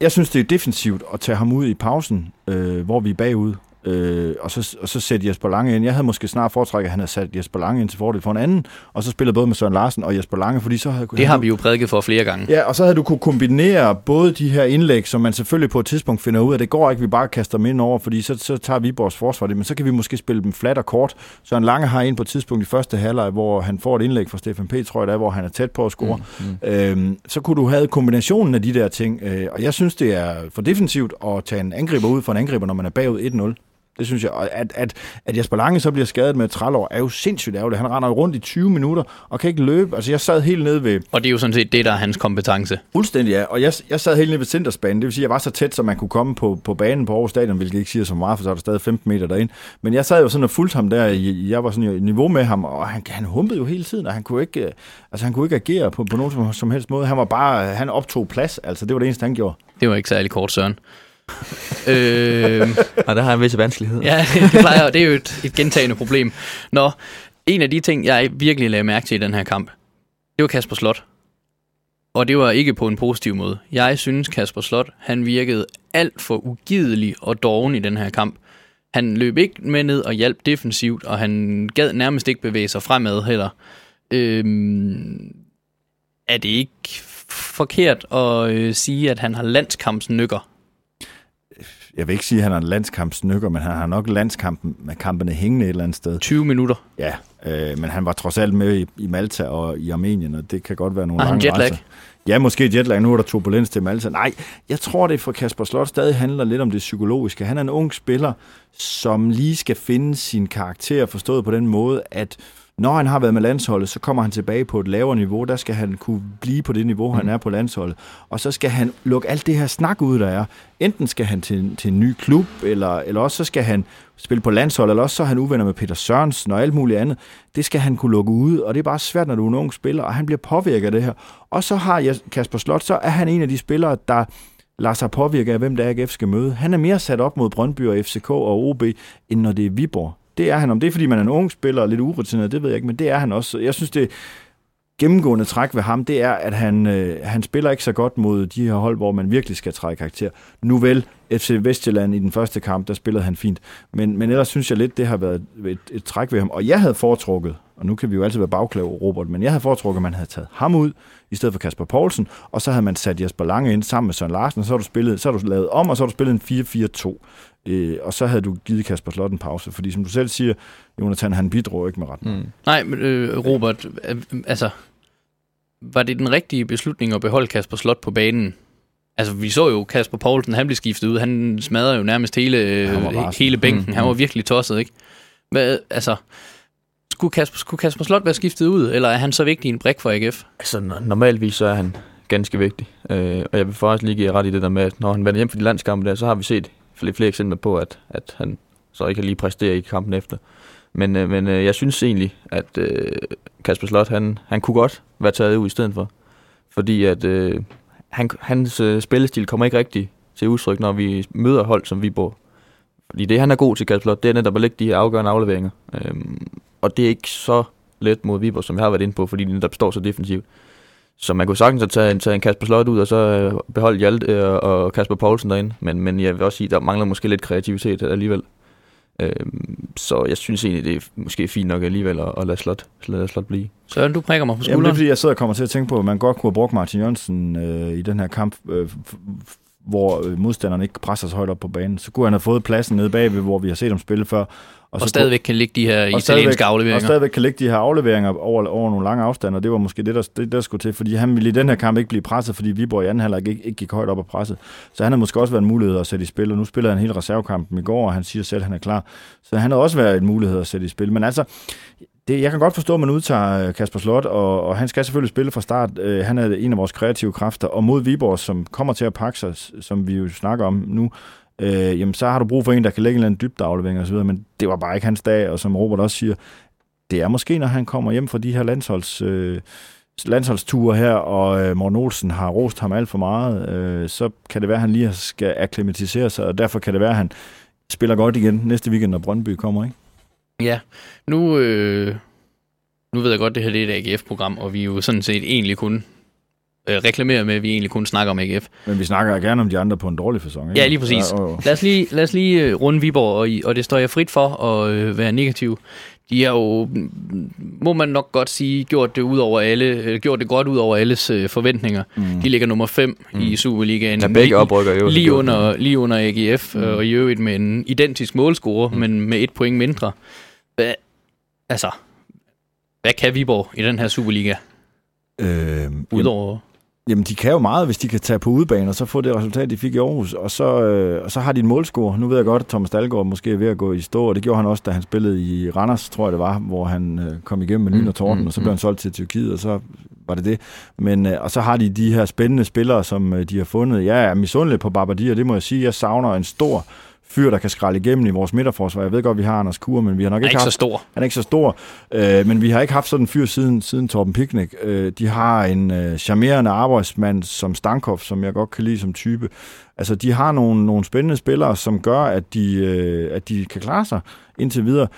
jeg synes, det er defensivt at tage ham ud i pausen, øh, hvor vi er bagud. Øh, og, så, og så sætte Jesper Lange ind. Jeg havde måske snart foretrækket, at han havde sat Jesper Lange ind til fordel for en anden, og så spillet både med Søren Larsen og Jesper Lange, fordi så havde Det har vi jo prædiket for flere gange. Ja, og så havde du kunne kombinere både de her indlæg, som man selvfølgelig på et tidspunkt finder ud af, det går ikke, vi bare kaster dem ind over, fordi så, så tager vi vores forsvar det, men så kan vi måske spille dem flat og kort. Så en Lange har en på et tidspunkt i første halvleg, hvor han får et indlæg fra Stefan P., tror jeg det er, hvor han er tæt på at score. Mm, mm. Øhm, så kunne du have kombinationen af de der ting, øh, og jeg synes, det er for defensivt at tage en angriber ud for en angriber, når man er bagud 1-0. Det synes jeg. Og at, at, at Jesper Lange så bliver skadet med et trælår, er jo sindssygt ærgerligt. Han render rundt i 20 minutter og kan ikke løbe. Altså, jeg sad helt nede ved, Og det er jo sådan set det, der er hans kompetence. Fuldstændig, ja. Og jeg, jeg sad helt nede ved Centersbanen. Det vil sige, at jeg var så tæt, så man kunne komme på, på banen på Aarhus Stadion, hvilket ikke siger så meget, for så er der stadig 15 meter derind. Men jeg sad jo sådan og fulgte ham der. Jeg var sådan i niveau med ham, og han, han humpede jo hele tiden, og han kunne ikke, øh, altså, han kunne ikke agere på, på nogen som, som helst måde. Han var bare, han optog plads. Altså, det var det eneste, han gjorde. Det var ikke særlig kort, Søren. Øh, Og der har jeg en vis vanskelighed. ja, det, plejer, det er jo et, et gentagende problem. Nå, en af de ting, jeg virkelig lagde mærke til i den her kamp, det var Kasper Slot. Og det var ikke på en positiv måde. Jeg synes, Kasper Slot, han virkede alt for ugidelig og doven i den her kamp. Han løb ikke med ned og hjalp defensivt, og han gad nærmest ikke bevæge sig fremad heller. Øhm, er det ikke forkert at øh, sige, at han har landskampsnykker? Jeg vil ikke sige, at han er en landskampsnykker, men han har nok landskampen med kampene hængende et eller andet sted. 20 minutter. Ja, øh, men han var trods alt med i, i Malta og i Armenien, og det kan godt være nogle han lange jetlag? rejser. Ja, måske jetlag. Nu er der turbulens til Malta. Nej, jeg tror, det for Kasper Slot stadig handler lidt om det psykologiske. Han er en ung spiller, som lige skal finde sin karakter, forstået på den måde, at når han har været med landsholdet, så kommer han tilbage på et lavere niveau. Der skal han kunne blive på det niveau, han er på landsholdet. Og så skal han lukke alt det her snak ud, der er. Enten skal han til, til en ny klub, eller, eller også så skal han spille på landshold, eller også så er han uvenner med Peter Sørensen og alt muligt andet. Det skal han kunne lukke ud, og det er bare svært, når du er en ung spiller, og han bliver påvirket af det her. Og så har jeg Kasper Slot, så er han en af de spillere, der lader sig påvirke af, hvem der AGF skal møde. Han er mere sat op mod Brøndby og FCK og OB, end når det er Viborg. Det er han. Om det er, fordi man er en ung spiller og lidt urutineret, det ved jeg ikke, men det er han også. Jeg synes, det gennemgående træk ved ham, det er, at han, øh, han spiller ikke så godt mod de her hold, hvor man virkelig skal trække karakter. Nu vel, FC Vestjylland i den første kamp, der spillede han fint. Men, men ellers synes jeg lidt, det har været et, et træk ved ham. Og jeg havde foretrukket, og nu kan vi jo altid være bagklæv, Robert, men jeg havde foretrukket, at man havde taget ham ud, i stedet for Kasper Poulsen, og så havde man sat Jesper Lange ind sammen med Søren Larsen, og så har du, spillet, så har du lavet om, og så har du spillet en 4-4-2. Øh, og så havde du givet Kasper Slot en pause, fordi som du selv siger, Jonathan han bidrog ikke med ret Mm. Nej, men øh, Robert, øh, altså, var det den rigtige beslutning at beholde Kasper Slot på banen? Altså, vi så jo Kasper Poulsen, han blev skiftet ud. Han smadrede jo nærmest hele, øh, hele bænken. Mm, Han var mm. virkelig tosset, ikke? Hvad, altså, skulle Kasper, skulle Kasper Slot være skiftet ud, eller er han så vigtig en brik for AGF? Altså, no- normalvis så er han ganske vigtig. Øh, og jeg vil faktisk lige give ret i det der med, at når han vender hjem fra de landskampe der, så har vi set flere, flere eksempler på, at, at han så ikke kan lige præstere i kampen efter. Men, øh, men øh, jeg synes egentlig, at øh, Kasper Slot, han, han kunne godt være taget ud i stedet for. Fordi at øh, han, hans øh, spillestil kommer ikke rigtig til udtryk, når vi møder hold som Viborg. Fordi det, han er god til, Kasper Slot, det er netop at lægge de her afgørende afleveringer. Øhm, og det er ikke så let mod Viborg, som jeg har været inde på, fordi de netop står så defensivt. Så man kunne sagtens have taget en, tage en Kasper Slot ud, og så øh, beholde Hjalte øh, og Kasper Poulsen derinde. Men, men jeg vil også sige, der mangler måske lidt kreativitet alligevel. Øhm, så jeg synes egentlig, det er måske fint nok alligevel at, at lade, Slot, lade Slot blive. Søren, du prikker mig på Jamen, det er skulderen. fordi, jeg sidder og kommer til at tænke på, at man godt kunne have brugt Martin Jørgensen øh, i den her kamp, øh, hvor øh, modstanderne ikke presser så højt op på banen. Så kunne han have fået pladsen nede bagved, hvor vi har set ham spille før. Og, og stadigvæk kan ligge de her og italienske stadigvæk- Og afleveringer. stadigvæk kan lægge de her afleveringer over, over nogle lange afstande, og det var måske det der, det, der skulle til, fordi han ville i den her kamp ikke blive presset, fordi Viborg i anden halvleg ikke, ikke gik højt op og presset. Så han havde måske også været en mulighed at sætte i spil, og nu spiller han hele reservekampen i går, og han siger selv, at han er klar. Så han havde også været en mulighed at sætte i spil. Men altså, det, jeg kan godt forstå, at man udtager øh, Kasper Slot, og, og han skal selvfølgelig spille fra start. Øh, han er en af vores kreative kræfter, og mod Viborg, som kommer til at pakke sig, som vi jo snakker om nu, øh, jamen så har du brug for en, der kan lægge en eller anden dybdeaflevering osv., men det var bare ikke hans dag, og som Robert også siger, det er måske, når han kommer hjem fra de her landsholds, øh, landsholdsture her, og øh, Morten Olsen har rost ham alt for meget, øh, så kan det være, at han lige skal akklimatisere sig, og derfor kan det være, at han spiller godt igen næste weekend, når Brøndby kommer, ikke? Ja, nu, øh, nu ved jeg godt, det her det er et AGF-program, og vi jo sådan set egentlig kun øh, reklamerer med, at vi egentlig kun snakker om AGF. Men vi snakker gerne om de andre på en dårlig fasong, ikke? Ja, lige præcis. Ja, og, Lad os lige, lad os lige øh, runde Viborg, og, og det står jeg frit for at øh, være negativ. De har jo, mm, må man nok godt sige, gjort det, ud over alle, øh, gjort det godt ud over alles øh, forventninger. mm. De ligger nummer 5 mm. i Superligaen. Ja, begge oprykker jo. lige under, lige under AGF, mm. Mm. og i øvrigt med en identisk målscore, mm. men med et point mindre. Hvad, altså, hvad kan Viborg i den her Superliga, Øh, jamen, udover... jamen, de kan jo meget, hvis de kan tage på udebane, og så få det resultat, de fik i Aarhus, og så, øh, og så har de en målscore. Nu ved jeg godt, at Thomas Dahlgaard måske er ved at gå i stå, og det gjorde han også, da han spillede i Randers, tror jeg det var, hvor han øh, kom igennem med lyn Mm, og torden, mm, og så blev mm. han solgt til Tyrkiet, og så var det det. Men, øh, og så har de de her spændende spillere, som øh, de har fundet. Jeg er misundelig på Barbadia, det må jeg sige. Jeg savner en stor fyr, der kan skralde igennem i vores midterforsvar. Jeg ved godt, vi har Anders Kur, men vi har nok Er ikke ikke så haft stor. han er ikke så stor, øh, men vi har ikke haft sådan en fyr siden, siden Torben Picnic. Øh, de har en øh, charmerende arbejdsmand som Stankov, som jeg godt kan lide som type. Altså, de har nogle, nogle spændende spillere, som gør, at de, øh, at de kan klare sig indtil videre.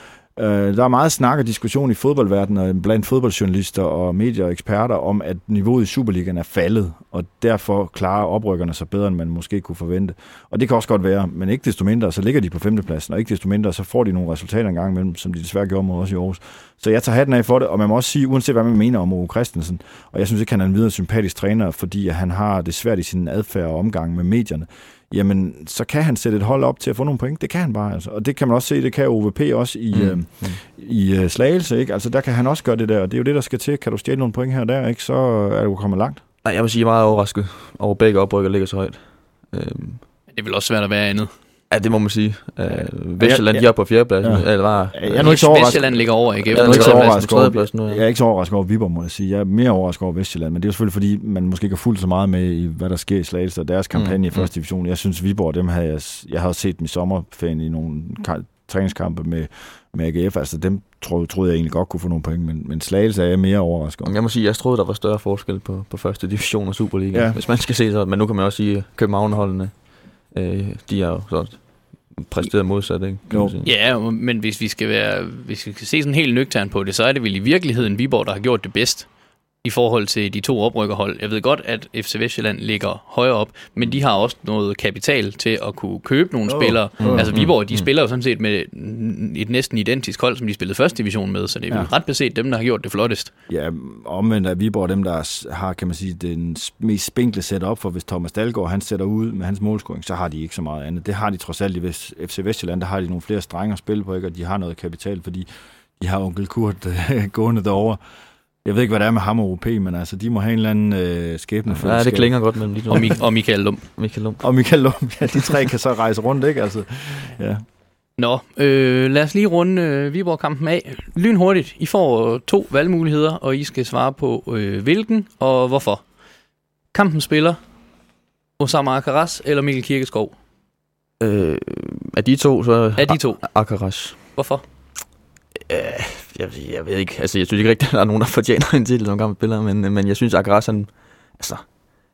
Øh, der er meget snak og diskussion i fodboldverdenen blandt fodboldjournalister og medier og eksperter om, at niveauet i Superligaen er faldet, og derfor klarer oprykkerne sig bedre, end man måske kunne forvente. Og det kan også godt være, men ikke desto mindre, så ligger de på femtepladsen, og ikke desto mindre, så får de nogle resultater en gang imellem, som de desværre gjorde mod os i Aarhus. Så jeg tager hatten af for det, og man må også sige, uanset hvad man mener om Ove Christensen, og jeg synes ikke, han er en videre sympatisk træner, fordi han har det svært i sin adfærd og omgang med medierne, jamen så kan han sætte et hold op til at få nogle point. Det kan han bare, altså. Og det kan man også se, det kan OVP også i, Mm. mm. øh, i øh, Slagelse, ikke? Altså der kan han også gøre det der, og det er jo det, der skal til. Kan du stjæle nogle point her og der, ikke? så er du kommet langt. Nej, jeg vil sige, jeg er meget overrasket over, begge oprykker ligger så højt. Øhm, Det er vel også svært at være andet. Ja, det må man sige. Øh, Vestjylland, ja. de er på fjerdepladsen. Ja. Eller var, Jeg er nu ikke så overrasket. Vestjylland ligger over AGF. Jeg er ikke så overrasket over, nu, ja. jeg er ikke så overrasket over Viborg, må jeg sige. Jeg er mere overrasket over Vestjylland, men det er jo selvfølgelig, fordi man måske ikke har fulgt så meget med i, hvad der sker i Slagelse og deres kampagne Mm, i første division. Jeg synes, Viborg, dem havde jeg, jeg har set dem i sommerferien i nogle ka- træningskampe med, med AGF. Altså dem troede, troede jeg egentlig godt kunne få nogle point, men, men Slagelse er jeg mere overrasket over. Jeg må sige, jeg troede, der var større forskel på, på første division og Superliga, Ja. hvis man skal se så. Men nu kan man også sige, at Københavnerholdene, øh, de er jo så præsteret modsat, ikke? Kan Jo. man sige. Ja, men hvis vi skal være, hvis vi skal se sådan helt nøgtern på det, så er det vel i virkeligheden Viborg, der har gjort det bedst. I forhold til de to oprykkerhold. Jeg ved godt, at FC Vestjylland ligger højere op, men de har også noget kapital til at kunne købe nogle Oh. spillere. Mm. Altså Viborg, de Mm. spiller jo sådan set med et næsten identisk hold, som de spillede første division med, så det er Ja. ret beset dem, der har gjort det flottest. Ja, omvendt er Viborg dem, der har, kan man sige, den mest spinkle setup, for hvis Thomas Dalgaard, han sætter ud med hans målscoring, så har de ikke så meget andet. Det har de trods alt i FC Vestjylland, der har de nogle flere strenge at spille på, ikke? og de har noget kapital, fordi de har onkel Kurt (laughs) øh, gående derover. Jeg ved ikke, hvad det er med ham og OP, men altså, de må have en eller anden øh, skæbne. Ja, det klinger godt mellem de to. Og, Mik- og Michael Lum. (laughs) Michael Lund. Og Michael Lund, ja, de tre kan så rejse rundt, ikke? Altså, ja. Nå, øh, lad os lige runde øh, Viborg-kampen af. Lynhurtigt. I får øh, to valgmuligheder, og I skal svare på, øh, hvilken og hvorfor. Kampen spiller Osama Akaras eller Mikkel Kirkeskov? Øh, af de to, så Af de to. Akaras. Hvorfor? Øh, jeg, jeg ved ikke, altså jeg synes ikke rigtigt, at (laughs) der er nogen, der fortjener en titel som gammel spiller, men, men jeg synes, Akaras, han, altså,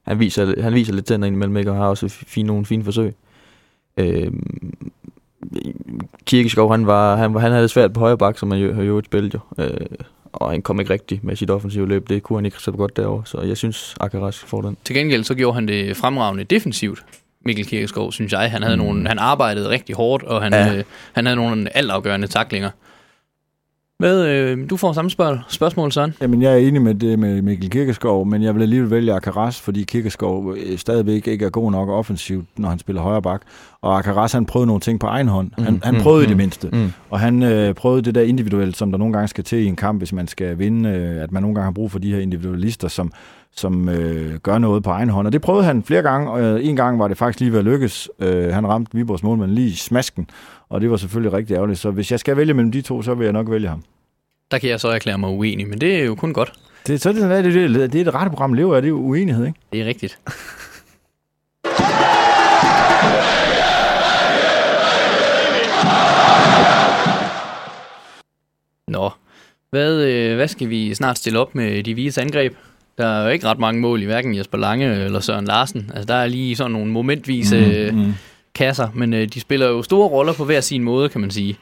han viser, han viser lidt tænder indimellem, ikke, og har også fine, nogle fine forsøg. Øh, Kirkeskov, han, var, han, han havde det svært på højre bak, som han jo, jo et spil jo. Øh, og han kom ikke rigtigt med sit offensive løb. Det kunne han ikke så godt derovre. Så jeg synes, Akaras får den. Til gengæld så gjorde han det fremragende defensivt. Mikkel Kirkeskov, synes jeg. Han, havde mm. nogle, han arbejdede rigtig hårdt, og han, Ja. øh, han havde nogle altafgørende taklinger. Hvad, øh, du får samme spørg- spørgsmål, Søren. Jamen, jeg er enig med det med Mikkel Kirkeskov, men jeg vil alligevel vælge Akaras, fordi Kirkeskov øh, stadigvæk ikke er god nok offensivt, når han spiller højre bak. Og Akaras, han prøvede nogle ting på egen hånd. Han, Mm, han mm, prøvede i det mm, mindste. Mm. Og han øh, prøvede det der individuelt, som der nogle gange skal til i en kamp, hvis man skal vinde, øh, at man nogle gange har brug for de her individualister, som, som øh, gør noget på egen hånd. Og det prøvede han flere gange, og øh, en gang var det faktisk lige ved at lykkes. Øh, han ramte Viborgs målmand lige i smasken, og det var selvfølgelig rigtig ærgerligt. Så hvis jeg skal vælge mellem de to, så vil jeg nok vælge ham. Der kan jeg så erklære mig uenig, men det er jo kun godt. Det, så er det, sådan, det, det, det, det er det rette program lever af, det er uenighed, ikke? Det er rigtigt. Nå, hvad, øh, hvad skal vi snart stille op med de hvide angreb? Der er jo ikke ret mange mål i hverken Jesper Lange eller Søren Larsen. Altså, der er lige sådan nogle momentvise mm. mm kasser, men øh, de spiller jo store roller på hver sin måde, kan man sige.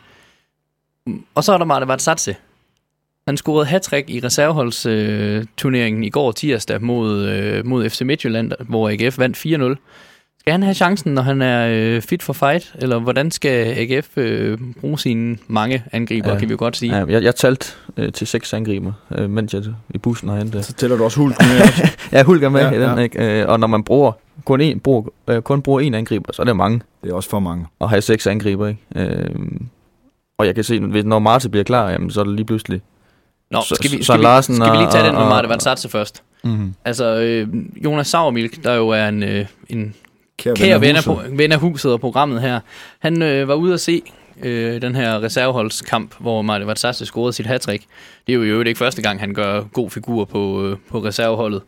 Og så er der Marte Satse. Han scorede hat i reserveholdsturneringen øh, turneringen i går tirsdag mod, øh, mod FC Midtjylland, hvor AGF vandt 4-0. Skal han have chancen, når han er øh, fit for fight? Eller hvordan skal AGF øh, bruge sine mange angriber, Ja. kan vi jo godt sige? Ja, jeg, jeg talte øh, til seks angriber, øh, mens jeg i bussen har hentet. Så tæller du også hulk med også. (laughs) Ja, Hulk er med Ja, ja, i den, ja. ikke? Øh, og når man bruger kun, en, bruger, øh, kun bruger en angriber, så er det mange Det er også for mange. at have seks angriber, ikke? Øh, og jeg kan se, når Marte bliver klar, jamen, så er det lige pludselig... Nå, Så- skal vi, så skal, vi, skal vi lige tage og- den med og- Martin Satse først? Mm-hmm. Altså, øh, Jonas Sauermilk, der jo er en, øh, en Kære, kære ven af, huset. på, ven af huset og programmet her, han øh, var ude at se øh, den her reserveholdskamp, hvor Martin Vatsasse scorede sit hattrick. Det er jo i øvrigt ikke første gang, han gør god figur på, øh, på reserveholdet.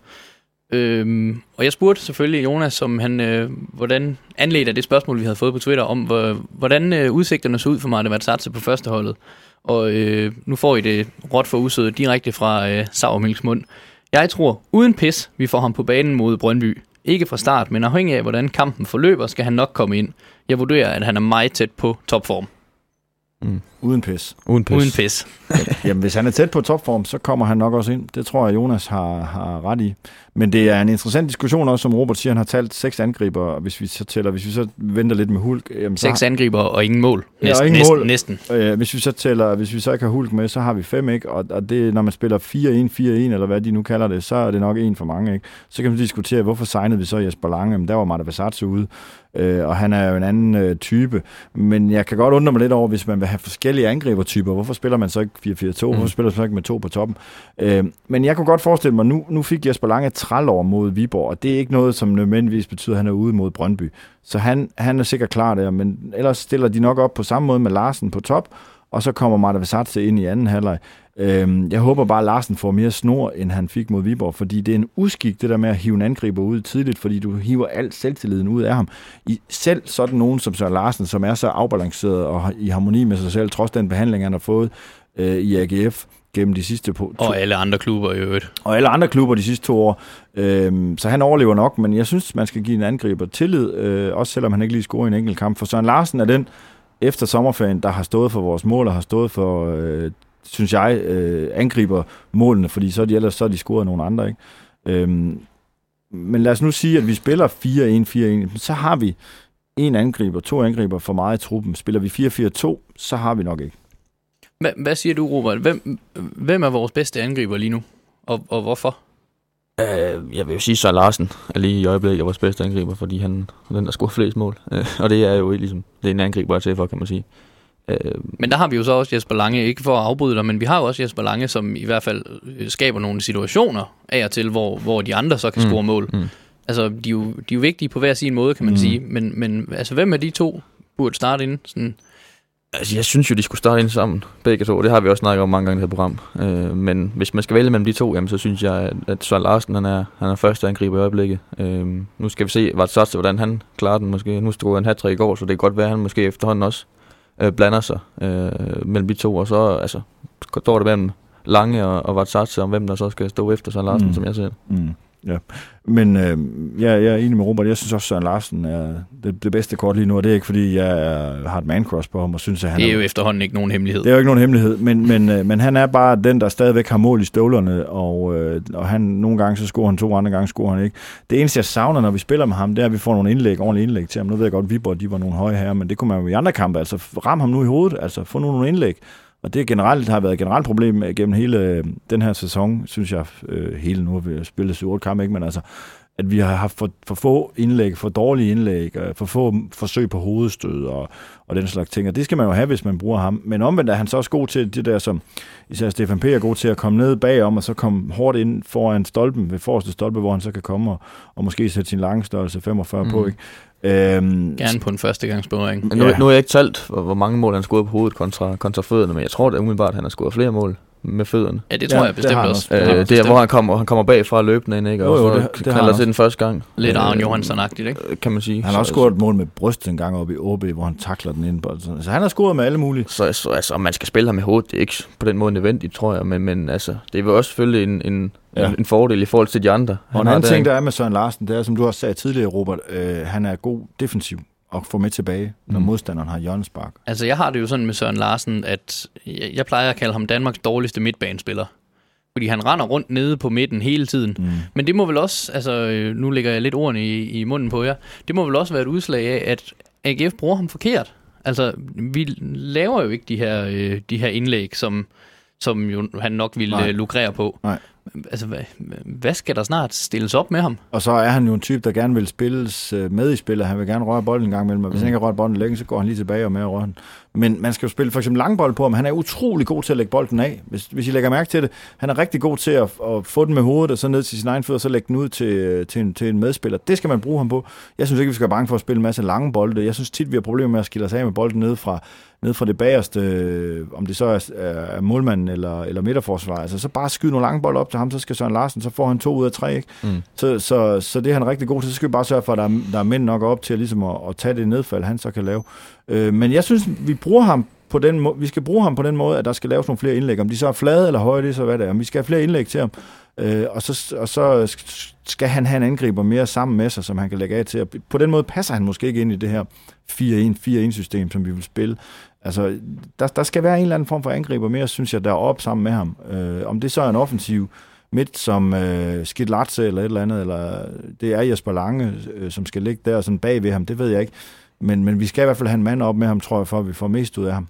Øhm, og jeg spurgte selvfølgelig Jonas, om han, øh, hvordan anledte af det spørgsmål, vi havde fået på Twitter, om hvor, hvordan øh, udsigterne så ud for Martin Vatsasse på førsteholdet. Og øh, nu får I det råt for usødet direkte fra øh, Sauermilks mund. Jeg tror, uden pis, vi får ham på banen mod Brøndby. Ikke fra start, men afhængig af, hvordan kampen forløber, skal han nok komme ind. Jeg vurderer, at han er meget tæt på topform. Mm. Uden pis. Uden pis. Uden pis. Jamen, hvis han er tæt på topform, så kommer han nok også ind. Det tror jeg, Jonas har, har ret i. Men det er en interessant diskussion også, som Robert siger, han har talt seks angriber, og hvis vi så tæller, hvis vi så venter lidt med Hulk, jamen, Seks angriber og ingen mål. Ja, Næsten, og ingen næsten, mål. næsten. Øh, hvis vi så tæller, hvis vi så ikke har Hulk med, så har vi fem, ikke? Og, og det, når man spiller 4-1, 4-1, eller hvad de nu kalder det, så er det nok en for mange, ikke? Så kan man diskutere, hvorfor signede vi så Jesper Lange? Men der var Marta Versace ude, øh, og han er jo en anden øh, type. Men jeg kan godt undre mig lidt over, hvis man vil have forskellige angribertyper, hvorfor spiller man så ikke 4-4-2? Mm. Hvorfor spiller man så ikke med to på toppen? Øh, men jeg kunne godt forestille mig, nu, nu fik Jesper Lange et trælår mod Viborg, og det er ikke noget, som nødvendigvis betyder, at han er ude mod Brøndby. Så han, han er sikkert klar der, men ellers stiller de nok op på samme måde med Larsen på top, og så kommer Marta Versace ind i anden halvleg. Øhm, jeg håber bare, at Larsen får mere snor, end han fik mod Viborg, fordi det er en uskik, det der med at hive en angriber ud tidligt, fordi du hiver alt selvtilliden ud af ham. I, selv sådan nogen som Søren Larsen, som er så afbalanceret og i harmoni med sig selv, trods den behandling, han har fået øh, i AGF gennem de sidste på, to, Og alle andre klubber i øvrigt. og alle andre klubber de sidste to år. Øhm, så han overlever nok, men jeg synes, man skal give en angriber tillid, øh, også selvom han ikke lige scorer i en enkelt kamp. For Søren Larsen er den, efter sommerferien, der har stået for vores mål og har stået for øh, synes jeg, øh, angriber målene, fordi så er de ellers så er de scoret nogle andre. Ikke? Øhm, men lad os nu sige, at vi spiller 4-1-4-1, så har vi en angriber, to angriber for meget i truppen. Spiller vi 4-4-2, så har vi nok ikke. Hvad, hvad siger du, Robert? Hvem, hvem er vores bedste angriber lige nu? Og, og hvorfor? Uh, jeg vil jo sige, at Larsen er lige i øjeblikket vores bedste angriber, fordi han er den, der scorer flest mål. Uh, og det er jo ligesom, det er en angriber til for, kan man sige. Uh, men der har vi jo så også Jesper Lange, ikke for at afbryde dig, men vi har jo også Jesper Lange, som i hvert fald skaber nogle situationer af og til, hvor, hvor de andre så kan mm. score mål. Mm. Altså, de er, jo, de er jo vigtige på hver sin måde, kan man mm. sige. Men, men altså, hvem af de to burde starte ind? Sådan? Altså, jeg synes jo, de skulle starte ind sammen, begge to. Det har vi også snakket om mange gange i det her program. Øh, men hvis man skal vælge mellem de to, jamen, så synes jeg, at Søren Larsen han er, han er første angriber i øjeblikket. Øh, nu skal vi se, hvad det hvordan han klarer den måske. Nu stod han hat i går, så det kan godt være, at han måske efterhånden også øh, blander sig øh, mellem de to. Og så altså, står det mellem Lange og, og Vatsatse om, hvem der så skal stå efter Søren Larsen, mm. som jeg ser mm. Ja, men øh, jeg, jeg er enig med Robert. Jeg synes også, Søren Larsen er det, det bedste kort lige nu, og det er ikke, fordi jeg er, har et man-cross på ham og synes, at han Det er jo efterhånden ikke nogen hemmelighed. Det er jo ikke nogen hemmelighed, men, men, øh, men han er bare den, der stadigvæk har mål i støvlerne, og, øh, og han, nogle gange så scorer han to, andre gange scorer han ikke. Det eneste, jeg savner, når vi spiller med ham, det er, at vi får nogle indlæg, ordentlige indlæg til ham. Nu ved jeg godt, at Viborg, de var nogle høje her, men det kunne man jo i andre kampe. Altså, ram ham nu i hovedet, altså få nu nogle indlæg. Og det generelt har været et generelt problem øh, gennem hele øh, den her sæson, synes jeg, øh, hele nu har vi spillet 7 kampe, ikke? men altså, at vi har haft for, for få indlæg, for dårlige indlæg, for få forsøg på hovedstød og, og den slags ting. Og det skal man jo have, hvis man bruger ham. Men omvendt er han så også god til det der, som især Stefan P. er god til at komme ned bagom, og så komme hårdt ind foran stolpen, ved forreste stolpe, hvor han så kan komme og, og måske sætte sin lange størrelse 45 mm. på. Ikke? Øhm, Gerne på en førstegangsberøring. Nu, ja. nu har jeg ikke talt, hvor, hvor mange mål han scorede på hovedet kontra, kontra fødderne, men jeg tror da umiddelbart, at han har scoret flere mål med fødderne. Ja, det tror ja, jeg bestemt det også. Øh, det, det er, hvor han kommer, han kommer bagfra løbende ind, ikke? Og jo, jo, det, det knalder til den første gang. Lidt Arne Johansson-agtigt, ikke? Kan man sige. Han har også scoret et mål med bryst en gang oppe i OB, hvor han takler den ind. Så han har scoret med alle mulige. Så, så altså, om man skal spille ham i hovedet, det er ikke på den måde nødvendigt, tror jeg. Men, men altså, det er jo også selvfølgelig en, en, ja. en, en fordel i forhold til de andre. Han og en anden ting, der er med Søren Larsen, det er, som du også sagde tidligere, Robert, øh, han er god defensiv og få med tilbage, når mm. modstanderen har hjørnespark. Altså, jeg har det jo sådan med Søren Larsen, at jeg, jeg plejer at kalde ham Danmarks dårligste midtbanespiller. Fordi han render rundt nede på midten hele tiden. Mm. Men det må vel også, altså øh, nu lægger jeg lidt ordene i, i munden på jer, det må vel også være et udslag af, at AGF bruger ham forkert. Altså, vi laver jo ikke de her, øh, de her indlæg, som, som jo han nok ville Nej. lukrere på. Nej altså, hvad, hvad skal der snart stilles op med ham? Og så er han jo en type, der gerne vil spilles øh, med i spillet. Han vil gerne røre bolden en gang imellem, og hvis mm. han ikke rørt bolden længe, så går han lige tilbage og med at røre den. Men man skal jo spille for eksempel langbold på ham. Han er utrolig god til at lægge bolden af. Hvis, hvis I lægger mærke til det, han er rigtig god til at, at få den med hovedet og så ned til sin egen fødder, og så lægge den ud til, til, en, til en medspiller. Det skal man bruge ham på. Jeg synes ikke, vi skal være bange for at spille en masse lange bolde. Jeg synes tit, vi har problemer med at skille os af med bolden ned fra, ned fra det bagerste, øh, om det så er, er målmanden eller, eller midterforsvar. Altså, så bare skyde nogle lange bolde op til ham, så skal Søren Larsen, så får han to ud af tre. Ikke? Mm. Så, så, så det er han rigtig god til. Så skal vi bare sørge for, at der er, der er mænd nok op til ligesom at, at tage det nedfald, han så kan lave. Øh, men jeg synes, vi bruger ham på den måde, vi skal bruge ham på den måde, at der skal laves nogle flere indlæg. Om de så er flade eller høje, det er så hvad det er. Om vi skal have flere indlæg til ham. Øh, og, så, og så skal han have en angriber mere sammen med sig, som han kan lægge af til. På den måde passer han måske ikke ind i det her 4-1-4-1-system, som vi vil spille. Altså, der, der skal være en eller anden form for angriber mere, synes jeg, der er op sammen med ham. Øh, om det så er en offensiv midt som øh, Skid Latze eller et eller andet, eller det er Jesper Lange, øh, som skal ligge der sådan bag ved ham, det ved jeg ikke. Men, men vi skal i hvert fald have en mand op med ham, tror jeg, for at vi får mest ud af ham.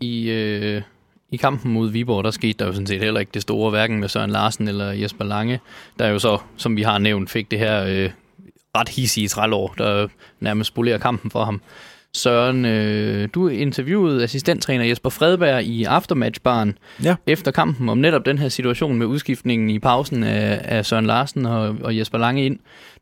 I, øh, I kampen mod Viborg, der skete der jo sådan set heller ikke det store, hverken med Søren Larsen eller Jesper Lange, der jo så, som vi har nævnt, fik det her øh, ret hissige trælår, der nærmest spolerer kampen for ham. Søren, øh, du interviewede assistenttræner Jesper Fredberg i Aftermatchbaren ja. efter kampen om netop den her situation med udskiftningen i pausen af, af Søren Larsen og, og Jesper Lange ind.